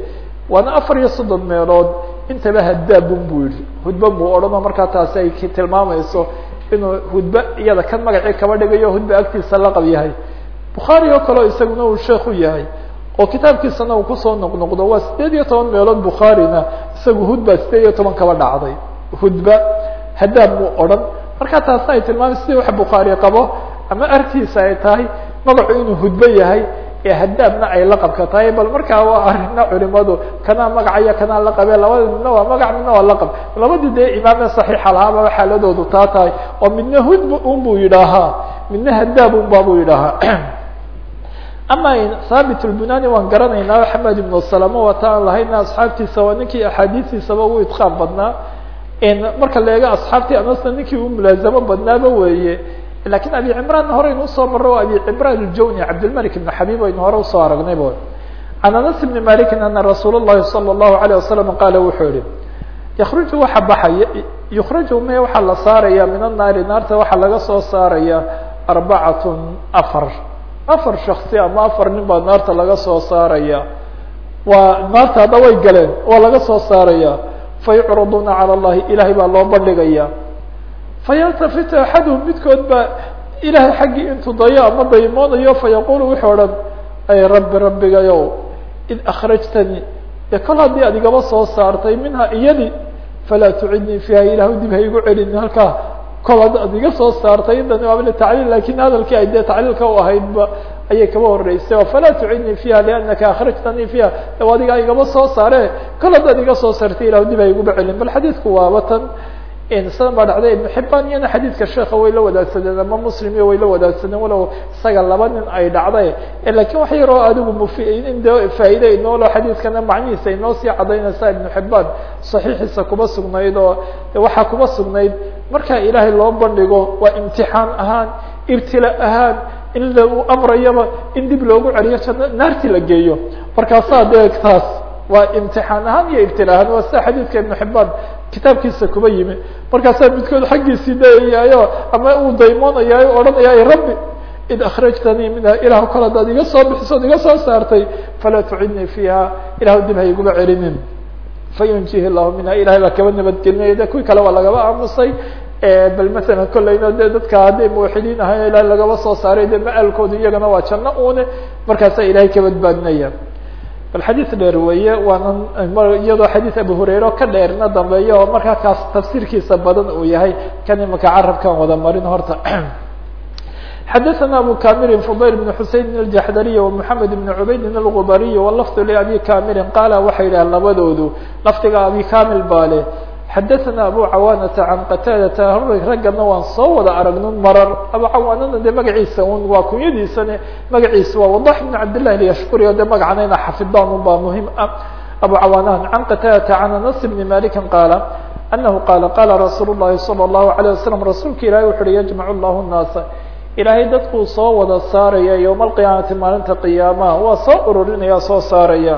waana afar iyo soddon meelood intaba hadaabun buu yihi hudba buu odhanoo markaa taasi ay tilmaamayso inuu hudba iyada kan magacii kaba dhigayo hudba agtiisa laqab yahay. Bukhaari oo kaleo isaguna uu sheekh u yahay oo kitaabkiisana uu ku soo noqnoqdo waa sideed iyo toban meelood bukhaarina isagu hudba sideed iyo toban kaba dhacday. Hudba hadaab buu odhan. Marka taasna ay tilmaamay sidii wax bukhaari qabo ama arkiisa ay tahay magacu inuu hudbo yahay ee hadaabna ay laqabka tahay bal markaa waa arina culimadu kanaa magacaya kanaa laqabe labada midna waa magac midna waa laqab labadii dee imaame saxiixa lahaaba xaaladoodu taa tahay oo midna hudba un buu yidhaahaa midna hadaab un ba buu yidhaahaa. Ama thaabit lbunani waan garanaynaa xamed ibnu salama wata aan lahayna asxaabtiisa waa ninkii axaadiistiisaba ugu idqaam badnaa marka la eego asxaabtii anasna ninkii u mulaazamo badnaaba weeye lakin abi cimraanna horeynu usoo maro o abi cimraan aljawni cabdilmalik ibn xabib aynu hore usoo aragnay bo can anas ibni malikin ana rasuul اllahi salى الlahu alayه wasalam qaala wuxuu yihi yakruju waxa baxaya yukraju me waxaa la saaraya min annaari naarta waxaa laga soo saaraya arbacatun afar afar shaksi ama afar nin baa naarta laga soo saaraya waa naarta hadda way galeen waa laga soo saaraya fayucraduuna calى اllahi ilahay baa loo bandhigaya fayaltafitu axaduhum midkood baa ilahay xaggii intuu dayo ama daymoonayo fayaqulu wuxuu odhan ay rabbi rabbigayow id akrajtanii dee kol haddii ad igaba soo saartay minha iyadi falaa tucidnii fiiha ilahu dib ha igu celin halkaa kol hadd ad iga soo saartay idan waabla tacliil laakiin hadalkii ay dee tacliilka u ahaydba ayay kaba horeysay oo falaa tucidnii fiiha lianaka akrajtanii fiiha adigaa igaba soo saare kol haddaad iga soo saartay ilahu dib ha iguba waaba san baa dhacday ibn xibaan iyana xadiidka sheeka way la wadaagsadeen ama muslim iyo way la wadaagsadeen walow isaga laba nin ay dhacday. Lakin wax yaroo adigu muf in de faa'iide inoolo xadiidkana macnihiisa inoo sii cadaynaysa ibnu xibaan saxiixiisa kuba sugnayd oo waxaa kuba sugnayd. Marka ilaahay loo bandhigo waa imtixaan ahaan ibtila ahaan in la amrayaba in dib loogu celiyo naarti la geeyo. Markaasaa dee waa imtixaan ahaan iyo ibtila waa sida xadiidka ibnu xibaan kitaabkiisa kuba yimi. Markaasaa midkood xaggiisii dayayayo ama uu daymoonaya odhanaya rabbi id akrajtanii minha ilahu kale hadaad iga soo bixiso od iga soo saartay falaa tucidnii fiiha ilahu dib ha iguba celinin. Fayunjihi llahu minha ilahay baa kaba nabadgelinaya de kuwii kale waa lagaba aamusay. Bal masalan kolleyna de dadka hadday muwaxidiin ahayn ilahay lagaba soo saaray de ma-alkoodu iyagana waa janno une markaasaa ilahay ka badbaadinaya bal xadiis dheer weeye waana iyadoo xadiis abu hurayre ka dheerna dambeeya oo markaa kaas tafsiirkiisa badan uu yahay kan imaka carabkan wada marin horta xadaثna abu kamiri fudayl بn xusein الjaxdariy ومحamed بn cubaydin الغubariy wlafd labi kamiri qaala waxay yidhaha labadoodu lafdiga abi kamil baa leh xadaثna abu cawaanata can qataadata raggana waan soo wada aragnun marar abu cawaanana de magaciisa un waa kunyadiisane magaciisa waa wadax bn cabdillahi lyashkuri o de magacanayna xafidaan un baa muhim ah abu cawaanahan can qataadata can anas bni maliki qaala anahu qaala qaala rasuul الlahi salى الlahu عalيه wasalam rasuulka ilahi wuxu uhi yajmac llahu الnaasa ilaahay dadkuu soo wada saaraya yowma alqiyaamati maalinta qiyaamaha waa soo ururinaya soo saaraya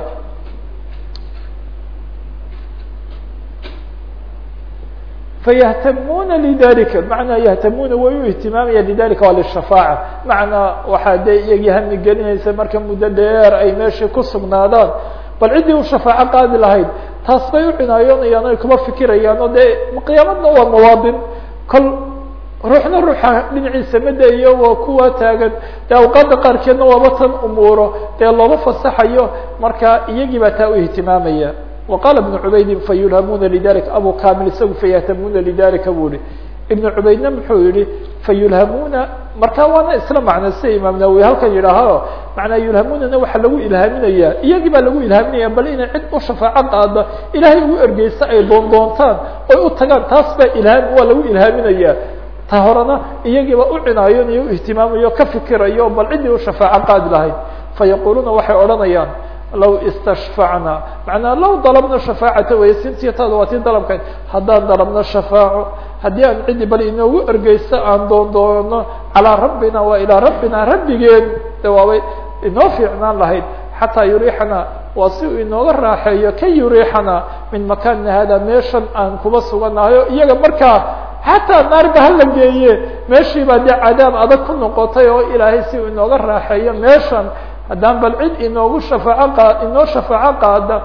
fayahtamuuna lidalika macnaa yahtamuuna way u ihtimaamaya lidalika waa lishafaaca macnaa waxaa dee iyagii hami gelinaysa marka muddo dheer ay meeshii ku sugnaadaan bal ciddii u shafaaco qaadi lahayd taas bay u cinaayoonayaan ay kuma fikirayaan oo dee qiyaamadna waa mawaadin kol ruuxna ruuxa dhinaciisa madayo waa kuwa taagan dee awqaada qaarkeedna waaba tan umuuro dee looma fasaxayo marka iyagii baa taa u ihtimaamaya waqaala ibnu cubaydin fayulhamuuna lidalika abu kamil isagu fayahtamuuna lidalika buu ihi ibnu cubaydna muxuu yihi fayulhamuuna marka waana isla macna sida imaam nawowi halkan yidhaaho macnaa yulhamuunana waxaa lagu ilhaaminaya iyagii baa lagu ilhaaminaya bal inay cid u shafaaco qaada ilahay ugu ergeysta ay doondoontaan oy u tagaan taas baa ilhaam waa lagu ilhaaminaya ta horena iyagiiba u cinaayonayo u ihtimaamayo ka fikirayo bal ciddii u shafaaco qaadi lahayd fayaquluuna waxay odhanayaan low istashfacna macnaa low dalabna shafaacata wey sintiyatada waa tii dalabkayd haddaan dalabno shafaaco haddii aan ciddi bal inoogu ergeysto aan doondoono calaa rabbina wa ilaa rabbina rabbigeen de waabay inoo fiicnaan lahayd xataa yuriixana waa si uu inooga raaxeeyo ka yuriixana min makaanina hada meeshan aan kuba suganahayo iyaga markaa xataa naarba hala geeye meeshii baa dee cadaab adag ku noqotay oo ilaahay si uu inooga raaxeeyo meeshan haddaan bal cid inoogu shafaac aa inoo shafaaco qaada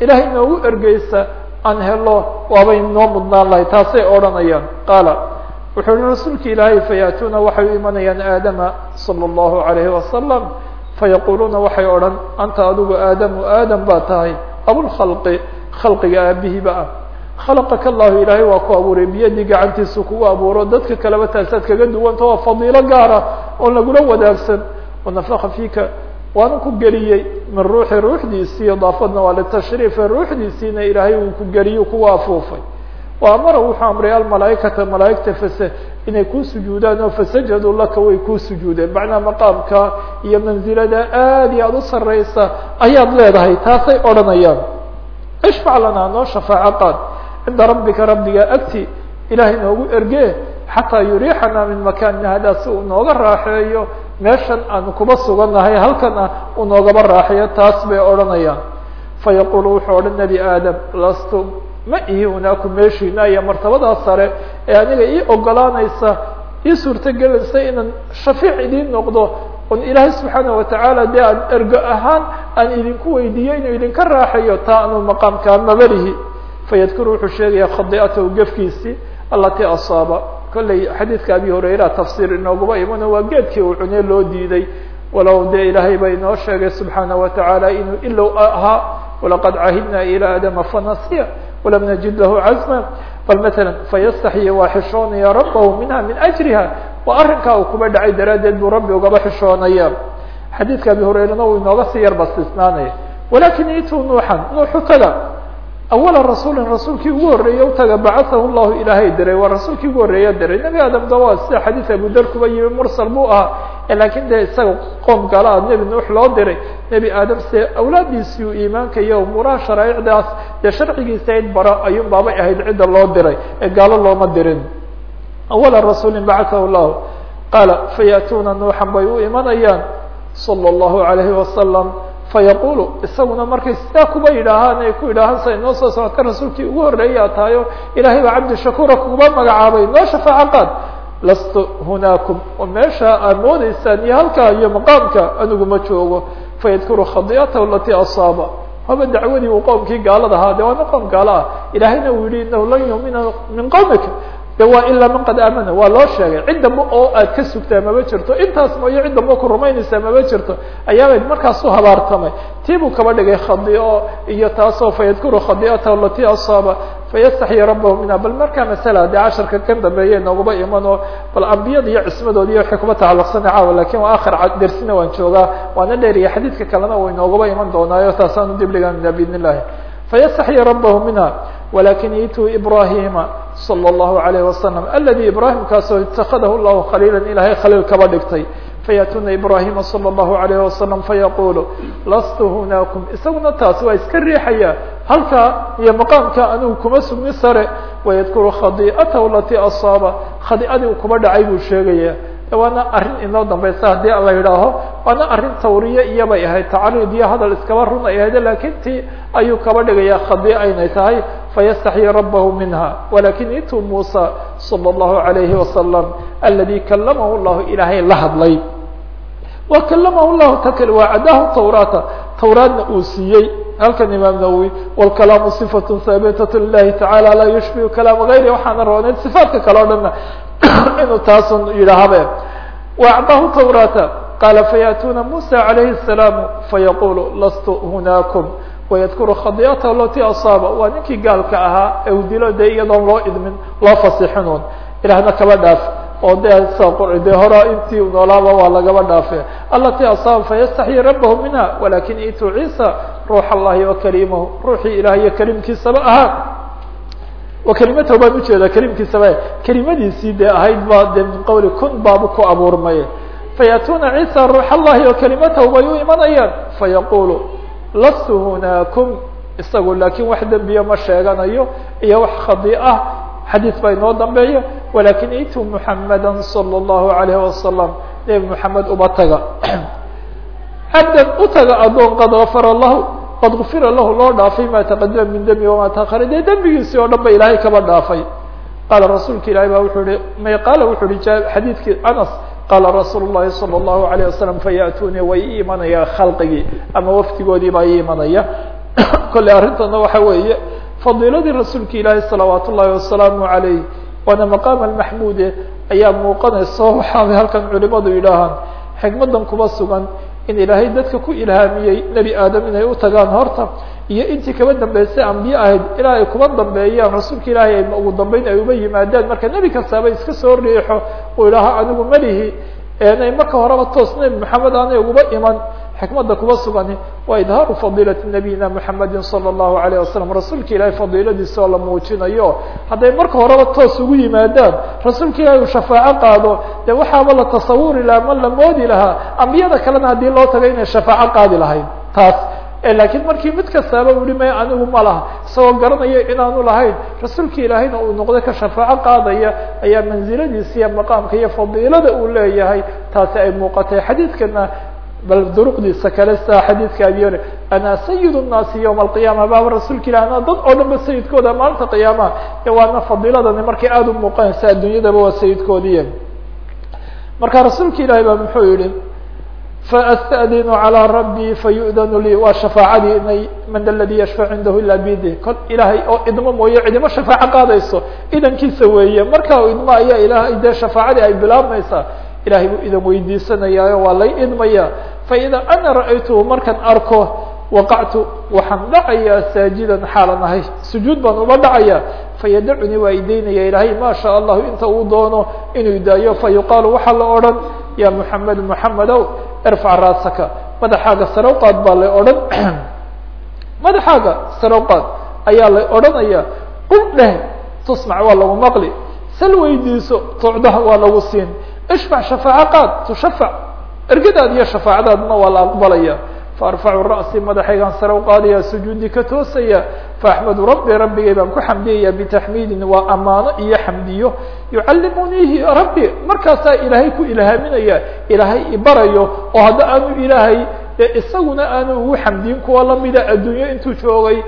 ilaah inoogu ergeysa aan helo waabay noo mudnaan lahay taasay odhanayaan. Qaala wuxuu uhi rasuulka ilaahay faya'tuuna waxay u imanayaan aadama salى اllahu alayhi wasalam fayaquluuna waxay odhan anta adigu aadamu aadam baa tahay abulkhalqi khalqiga aabihiiba ah. Khalaqaka allahu ilaahay waa ku abuuray biyadii gacantiisu kugu abuuro dadka kaleba taasaad kaga duwanta waa fadiilo gaara oon lagula wadaagsan wanafaka fiika waana ku geliyey min ruuxi ruuxdiisii idaafadna waa litashriife ruuxdiisiina ilaahay uu ku geliyey kugu afuufay wa amara wuxuu amray almalaaikata malaaigta fase inay kuu sujuudaan oo fasajaduu laka way kuu sujuudeen. Macnaa maqaamka iyo manzilada aad iyo aada ayaad leedahay taasay odhanayaan. Ishfac lanaa noo shafaaco qaad rabbika rabbiga agti ilaahay noogu erge xataa yuriixana min makaanina hadaa si nooga raaxeeyo meeshan aan kuba sugannahay halkan ah uu noogaba raaxeeyo taas bay odhanayaan. Fayaqulu wuxuu odhan nebi aadam lastu ma ihi hunaaku meeshiina iyo martabadaas sare ee aniga ii ogolaanaysa ii suurtogelaysa inaan shafiic idiin noqdo. On ilaahay subxaana watacaala dee aan ergo ahaan aan idinku weydiiyo inuu idinka raaxeeyo taa anu maqaamkaa mabalihi fayadkuru wuxuu sheegaya khadiicatahu gefkiisii alatii asaaba kolley xadiidka abi hurayra tafsiir inooguma imano waa geedkii uu cune loo diiday. Walow dee ilaahay ba inoo sheegay subxaana watacaala inuu ilow ahaa walaqad cahidna ilى aadama fanasiya walam najid lahu cazma bal maala waa xishoonaya rabbahu minha min ajriha waa arrinkaa uu kuba dhacay daraaddeed buu rabbi ugaba xishoonaya. Xadiidka abi hurayrana uu inooga sii yar bastisnaanaya walakin ituu nuuxan nuuxu taga awala rasuulin rasuulkii ugu horreeye utaga bacathahu llahu ilaahay diray waa rasuulkii ugu horreeya diray nebi aadam dawa sida xadiid abudar kuba yimi mursal buu ahaa laakiin dee isaga qoom gala nebi nuux loo diray nebi aadam se awlaadiisii u iimaanka iyo umuuraha sharaaicdaas dee sharcigiisa id bara ayuun baabay ahayd cidda loo diray ee gaalo looma dirin awala rasuulin bacathahu llahu qaala faya'tuuna nuuxan bay u imanayaan salى اllahu alayhi wasalam fayaqulu isaguna markay sidaa kuba yidhaahaan ay ku yidhaahaan sa inoo soo socota rasuulkii ugu horreeyaa tahayo ilahay baa cabdi shakuura kuba magacaabay noo shafaaco qaad lastu hunaakum. Oo meesha aad moodeysaan iyo halkaa iyo maqaamka anigu ma joogo. Fayadkuru khadiicatahu alatii asaaba. Haba dacwadii uu qoomkii gaalada ahaa de waana qoom gaalo ah. Ilaahayna uu yihi inahu lan yumina min qowmika de waa ilaa man qad aamana waa loo sheegay. Cid damba oo aad ka sugtaa maba jirto. Intaas mooyo cid damba ku rumaynaysaa maba jirto. Ayaabay markaasu habaartamay. Tii buu kaba dhigay khadi'o iyo taasoo fayadkuru khadi'ata alati asaaba. Fayastaxyi rabahu minha bal markaa masala dee casharka kan dambeeye noogaba imanoo bal ambiyada iyo cismadoodi iyo waxay kuma tacalluqsana caawa laakiin waa akhir dersina waan joogaa. Waana dheeriya xadiidka kalena way noogaba iman doonaayo taasaanu dib dhiganayna biidn illahi fayastaxyi rabahu minha walakin ituu ibrahima salى الlahu عalيه wasalam aladi ibrahim kaasoo itakadahu llahu khaliila ilahay khaliil kaba dhigtay fayatuna ibrahima salى الlahu عalيه wasalam fayaqulu lastu hunaakum isaguna taas waa iska riixaya halkaa iyo maqaamka anigu kuma sugni sare wayadkuru khadi'atahu alati asaaba khadi'adii uu kuba dhacay buu sheegaya waana arrin inoo dambaysa haddii la yidhaaho waana arrin tawriye iyabay ahayd tacarid iyo hadal iskaba run ay ahayd lakin ti ayuu kaba dhigaya khadi'a inay tahay fayastaxyi rabahu minha walakin itu musa salى الlahu عalayhi wasalam aladi kalamahu llahu ilaahay la hadlay wa kalamahu llahu takl waacadahu tawraata tawraadna uu siiyey halkan imaam nawowi wlkalaamu صifaة haabitat lilahi tacala laa yushbihu kalaama gayri waxaana rooneyd صifaatka kale o dhanna inuu taasun yidhaahabe waacdahu tawraata qaala fayatuna musa عalayhi الsalaam fayaqulu lastu hunaakum wayadkuru khadi'ata alati asaaba waa ninkii gaalka ahaa ee uu dilo de iyadoon loo idmin loo fasixinun ilaahna kaba dhaaf oo de de hora intii noolaaba waa lagaba dhaafe alati asaaba fayastaxyi rabahu minha walakin itu ciisa ruux allahi wa kalimahu ruuxii ilaah iyo kalimkiisaba ahaa wa kelimatahu baan ujeedaa kelimkiisaba kelimadiisii dee ahayd baa de min qawli kun baabu ku abuurmay fayatuna ciisa ruux allahi wa kalimatahu bay u imanayaan fayaqulu lastu hunaakum isagu laakin wax dembiya ma sheeganayo iyo wax khadi ah xadiis baa inoo dambeeya walakin itu muxamada salى الlahu عalayه wasalam nebi moxamed uba taga cabdan u taga adoon qad afara lahu qad gufira lahu loo dhaafay ma taqadama min dembi wama taakara dee dembigiisii oo dhan ba ilaahay kaba dhaafay qaala rasuulka ilahi ba wuxuu ihi may qaala wuxuu ihi xadiidkii anas qaala rasuul الlahi salى الlahu عalيه wasalam fayaأtunii way i imanaya khalqigii ama wafdigoodii baa i imanaya kolley arrintana waxa weeye fadiiladii rasuulka ilaahi salawaat ullahi wasalaamu عalayh waana maqaam almaxmuude ayaa muuqanaysa waxaabay halkan culimadu yidhaahaan xikmadan kuba sugan in ilaahay dadka ku ilhaamiyey nebi aadam inay u tagaan horta iyo intii kaba dambeysay ambiye ahayd ilaa ay dambeeyaan rasuulka ilaahay ay ugu dambeyn ay uba yimaadaan. Marka nebi kastaaba iska soo riixo uu idhaaho anigu melihi eenay marka horeba toos maxamed aanay uguba iman xikmadda kuba sugani waa idhaaru fadiilati nabiyina muxamedi sala allahu alayh wasalam rasuulka ilaahay fadiiladiisioo la muujinayo. Hadday marka horeba toos ugu yimaadaan rasuulka ilahay uu shafaaco qaado dee waxaaba la tasawuri lahaa ma la moodi lahaa ambiyada kalena haddii loo tago inay shafaaco qaadi lahayd taas. Eh, Lakiin markii mid kastaaba uli may anigu ma laha isagoo garanayo inaanu lahayn rasuulka ilaahayna uu noqday ka shafaaco qaadaya ayaa mansiladiisa iyo maqaamka iyo fadiilada uu leeyahay taasi ay muuqatay. Xadiidkana bal duruqdiisa kale saa xadiidka abyore ana sayid الnaasi ywma alqiyama baaba rasuulka ilah ana dad oo dhan ba sayidkooda maalinta qiyaamaha e waana fadiiladani markay aada u muuqanaysa adduunyadaba waa sayidkoodiiy marka rasuulka ilahi ba muxuu yihi faastadinu calىa rabbii fayu'danu lii waa shafaacadii inay man aladi yashfac cindahu ila bidi kol ilaahay oo idmo mooye cidimo shafaaco qaadayso idankiisa weeye marka u idmo ayaa ilahay dee shafaacadii ay bilaabmaysaa ilahay buu idan weydiisanayaayo waa lay idmaya faida ana ra'aytuhu markaan arko waqactu waxaan dhacayaa saajidan xaalan sujuud baan uba dhacaya fayadacunii waa idaynaya ilaahay ma allahu inta uu doono inuu daayo fayuqaalu waxaa la odhan ya muxamed muxamedow irfac raasaka madaxaaga sare uqaad baa lay odhan madaxaaga sare uqaad ayaa lay odhanaya qul dheh tusmac waa lagu maqli sal weydiiso tucdah waa lagu siin ishfac shafaaco tushafac ergadaad iyo shafaacadaadna waa la aqbalaya. Faarfacu ra'si madaxaygaan sare uqaadaya sujuudi ka toosaya. Faaxmadu rabbi rabbigay baan ku xamdiyaya bitaxmiidin waa amaano iyo xamdiyo. Yucallimuniihi rabbi markaasaa ilaahay ku ilhaaminaya ilaahay ibarayo oo hadda aanu ilaahay dee isaguna aanu ugu xamdiyin kuwa lamida adduunyo intuu joogay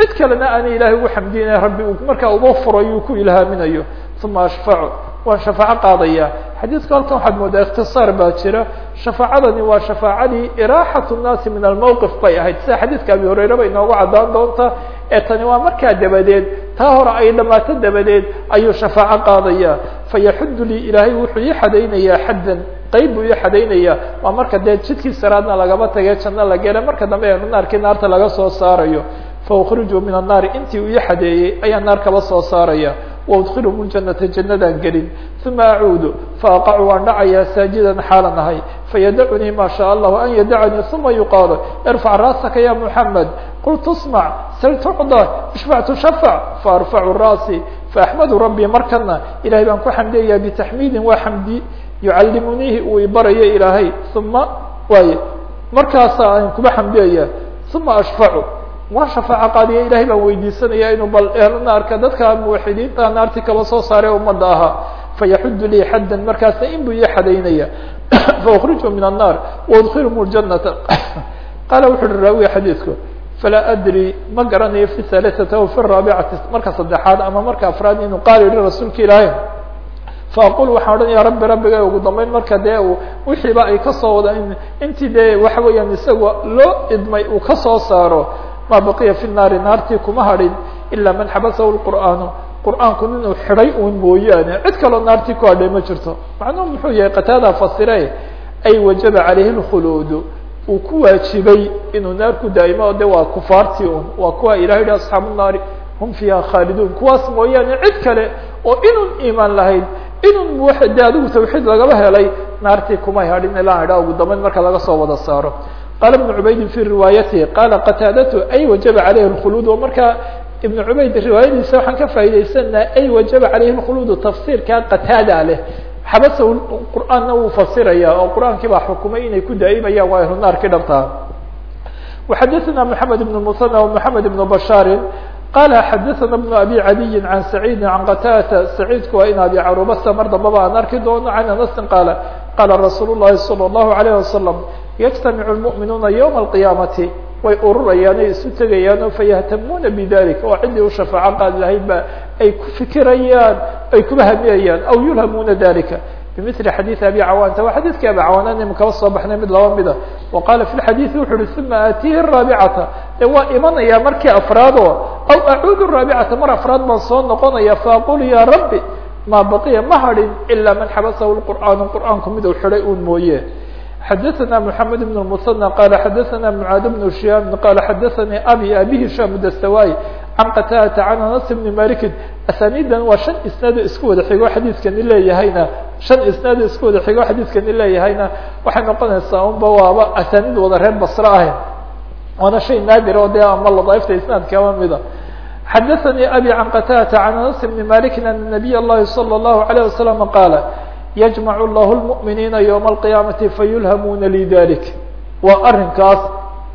cid kalena aana ilaahay ugu xamdinaya rabbi markaa uba furayo ku ilhaaminayo uma ashfacu waan shafaaco qaadaya. Xadiidku halkan waxaad moodaa ikhtisaar baa jira. Shafaacadani waa shafaacadii iraaxatu nnaasi min almowqif bay ahayd. Sida xadiidka abi hurayre bay inoogu caddaan doonta ee tani waa markaa dabadeed. Taa hore ay dhammaato dabadeed ayuu shafaaco qaadaya. Fayaxudu lii ilaahay wuxuu ii xadaynayaa xaddan qayb buu ii xadaynaya waa marka dee jidkii saraadna lagaba tagay janno la gela marka dambe eenu naarkii naarta laga soo saarayo. Faukhriju min annaari intii uu ii xadeeyey ayaa naar kaba soo saaraya waudkilhum ljanata jannadaan gelin uma acuudu faaqacu waan dhacayaa saajidan xaalan ahay fayadacunii ma shaa allahu an yadacanii uma yuqaalu irfac raasaka ya muxamed qultu smac sal tucda ishfac tushafac faarfacu raasi faaxmadu rabbii markana ilahay baan ku xamdiyayaa bitaxmiidin waa xamdi yucallimuniihi uu ibarayo ilaahay uma waay markaasa aan kuba xamdiyaya uma ashfacu waan shafaaco qaadiya ilahay baan weydiisanaya inuu bal ehlo naarka dadka muwaxidiinta naartii kaba soo saaray ummadda ahaa. Fayaxudu lii xaddan markaasna in buu ii xadaynaya. Faukrijuu min annaar waudkilhum ljanata qaala wuxu uhi raawiya xadiidku falaa adri ma garanayo fi haliثati aw fi raabicati marka saddexaad ama marka afraad inuu qaal yihi rasuulka ilaahay. Faaqul waxaan odhanaya rabbi rabbiga ugu dambeyn marka dee u wixiiba ay ka soo wada intii dee waxa weeyaan isaga loo idmay uu ka soo saaro ma baqiya fi naari naartii kuma hadhin ilaa man xabasahu lqur'aanu qur'aanku inuu xidhay uun mooyaane. Cid kaloo naartii ku hadhay ma jirto. Macnuhu muxuu yahay qataada fasire ay wajaba calayhi lkhuluudu uu ku waajibay inuu naar ku daa'imo de waa kufaartii un waa kuwa ilahay yihi asxaabu naari hum fiiha khaaliduun. Kuwaas mooyaane cid kale oo inun iimaan lahayd inun de adigu tawxiid lagaba helay naartii kumay hadhin ilaa idhaa ugu dambeyn marka laga soo wada saaro qaala ibnu cubaydin fi riwaayatihi qaala qataadatu ay wajaba calayhi lkhuluud oo markaa ibnu cubayd riwaayadiisa waxaan ka faa'iidaysanaa ay wajaba calayhi lkhuluudu tafsiirkaa qataada leh xabasa qur'aanna wuu fasiraya oo qur'aankii baa xukumay inay ku daa'imayaan waa ahlu naarkii dhabtaa وxadثna محamed بن المثنى ومحamed بن بشhاaر qال xadثna بن أbي عadي عن سعيد عن qtاdة سعيidku waa in abi carubasa mar dambaba aan arki doono عن أنس qاaل qاla رasuul الlahi صلى الله عليه وسلم يجتمع المؤmiنuuna يوم القيامaةi way ururayaan ay isu tegayaano fayahtamuna bdalik oo ciddii u shafaaco qaadi lahayd ba ay ku fikirayaan ay kuba hamiyayaan aw yulhamuna dalika bmثl xadيiث abi cawanta waa xadiidkii abi cawanan ima kaba soo baxnay mid laba mida wa qala fi xadiiثi wuxu uhi uma aatihi الraabicata de waa imanaya markii afraado aw acuud الraabicata mar afraad baan soo noqonaya faaqul ya rabbi ma baqiya ma hadhin ilaa man xabasahu qur'aan qur'aanku miduu xidhay un mooye xadaثna mحamed بن المثنى qala xadaثna mعaad بن شiyaam qala xadaثanii abi abi hisham dastaway can qataadata can anas bni malikin asaniidan waa shan isnaado isku wada xigo xadiidkani leeyahayna shan isnaado isku wada xigo xadiidkani leeyahayna waxay noqonaysaa unba waaba asaniid wada reer basre ahayn waana shay naadir oo dee ama ladaaifta isnaadkaba mida xadaثanii abi can qataadata can anas bni malikin ana nabiy اllahi salى الlahu عalيه wasalam qaala yجmع الlah الmؤminiina yومa القiyamaةi fayulhamuna lidalik waa arinkaas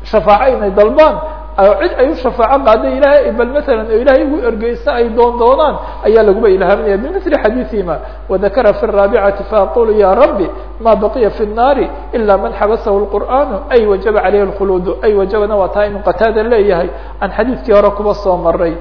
shafaaco inay dalbaan cid ay u shafaaco qaada ilahay bal mثala o ilahay ugu ergeysa ay doon doonaan ayaa laguba ilhaaminaya bmثli xadiiثihima وذakra fi الرaaبcaةi faaqulu ya rabbi ma baqiya fi الnaari ilا man xabasahu الqur'an ay wajaba عalayh الkhuluud ay wajabana waa taa inuu qataada leeyahay aan xadiidkii hore kuba soo maray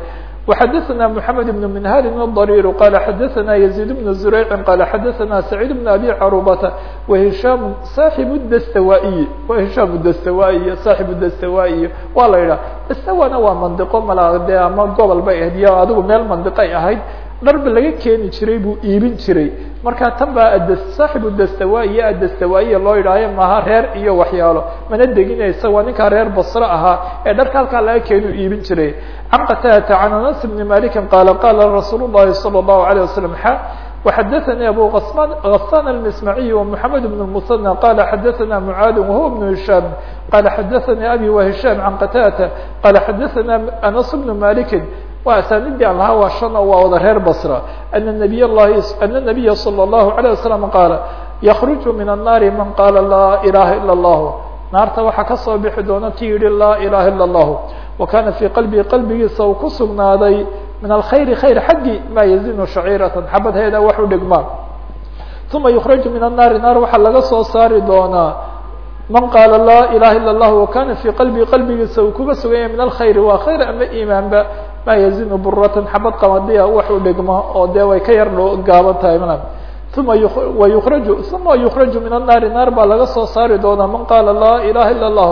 وxadثna محamed بن منhal الضرير qال xadثna يزيد بن زريع qال xadثna سعيد بن أbي cروبة وهiشام صاaحب الdstوائي وهiشام الdstوائي صاaحب الdstوائي waa la yidhah dstwana waa منdiqo malade ama gobol bay ahayd iyo adigu meel mandiqay ahayd dharba laga keeni jiray buu iibin jiray marka tan baa saaxibu dastawaa iyo adastawaa'iya loo yidhaayo maha reer iyo waxyaalo mana deginaysa waa ninkaa reer basre ahaa ee dharka halkaa laga keenu iibin jiray can qataadata can anas bni malikin qaala qaala rasuul الlahi salى الlahu عalيه wasalam xa وxadaثnي abu غassan الmismaعي ومحamed بن المثنى qala xadaثna mعaad وhuwa بن هisham qala xadaثnي abi وهisham can qataadata qala xadaثna anas بن maliki waa asaanidii an lahaa waa shan oo waa wada reer basra ana nabiy llahi ana nabiya salى الlahu عalيه wasalam qaala yakruju min الnaari man qaala laa ilaha ilا اllah naarta waxaa kasoo bixi doona ki yihi laa ilaha ilا اllah wa kana fii qalbihi qalbigiisa uu ku sugnaaday min alkhayri khayr xaggi maa yazinu shaciiratan xabadheeda wax u dhigmaan uma yukraju min الnaari naar waxaa laga soo saari doonaa man qaala laa ilaha ila اllah wakana fii qalbii qalbigiisa uu kuga suganya min alkhayri waa khayr ama imaanba maa yazinu buratan xabad qamadiya waxuu dhigmo oo dee way ka yar gaaban tahay mn uma wayukraju uma yukraju min annaari naar baa laga soo saari doonaa. Man qaala laa ilaha ila اllah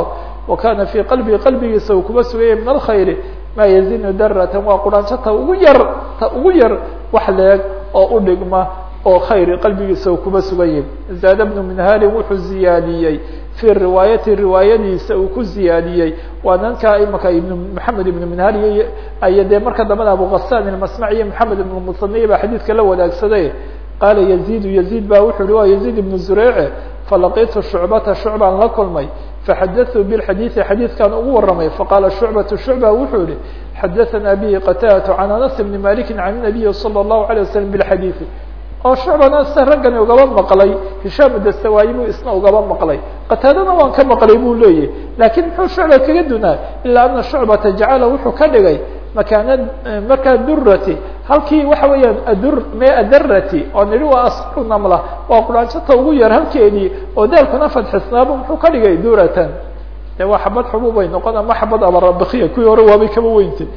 wakana fii qalbii qalbigiisa uu kuga suganya min alkhayri maa yazinu daratan waa quraanshata ugu yar ta ugu yar wax leeg oo u dhigma oo khayr qalbigiisa uu kuba sugayay zaada bnu minhalin wuxuu ziyaadiyey fii riwaayati riwaayadiisa uu ku ziyaadiyey waa nanka imaka ibn maxamed ibnu minhal ay dee marka dambana abukasan ilmasmac iyo maxamed ibnu musaniy baa xadiidka la wadaagsaday qaala yazidu yaziid ba wuxu uhi waa yaziid ibnu zureyce falaqitu shucbata shucbaan la kulmay faxadatu bilxadiidi xadiidkan ugu waramay faqaala shucbatu shucba wuxuu yihi xadaثana bihi qatadatu can anas bni maliki can nabiyi salى الlahu alيه waslm bilxadiidi oo shucbana se raggani ugaba maqlay hishaam dastawaayi buu isna ugaba maqlay. Qataadana waan ka maqlay buu leeyahy laakiin muxuu shucba kaga dunaa? Ilaa ana shucbata jacala wuxuu ka dhigay makaana markaa durati halkii waxa weeyaan adur me adarati oo nidhi waa asru namla waa quraanjata ugu yar halkeedii oo daalkuna fadxisnaaba muxuu ka dhigay duratan de waa xabad xububay noqon ama xabad abarabikiya kuwii hore waabay kaba weynti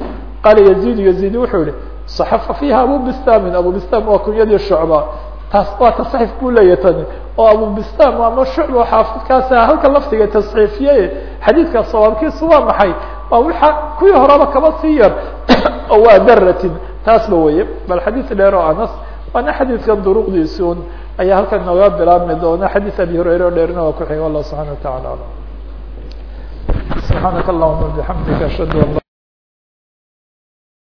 qaala yazidu yazid wuxuu yihi صaxafa fiiha abu bistamin abu bistam waa kunyadii shucba taas waa tasxiif buu leeyahy tani oo abu bistam ama shucba xaafidkaasa halka laftiga tasxiifiye xadiidkaas sawaabkiisu waa maxay waa wixa kuwii horeba kaba sii yar oo waa daratin taasba weye bal xadiid dheer oo anas waana xadiidkan duruqdiisi un ayaa halkan nooga bilaabmi doona xadiid abi hurayre o dheerna waa ku xiga allah subxana wa tacala alam subxaanaka allahuma bixamdika ashhadu an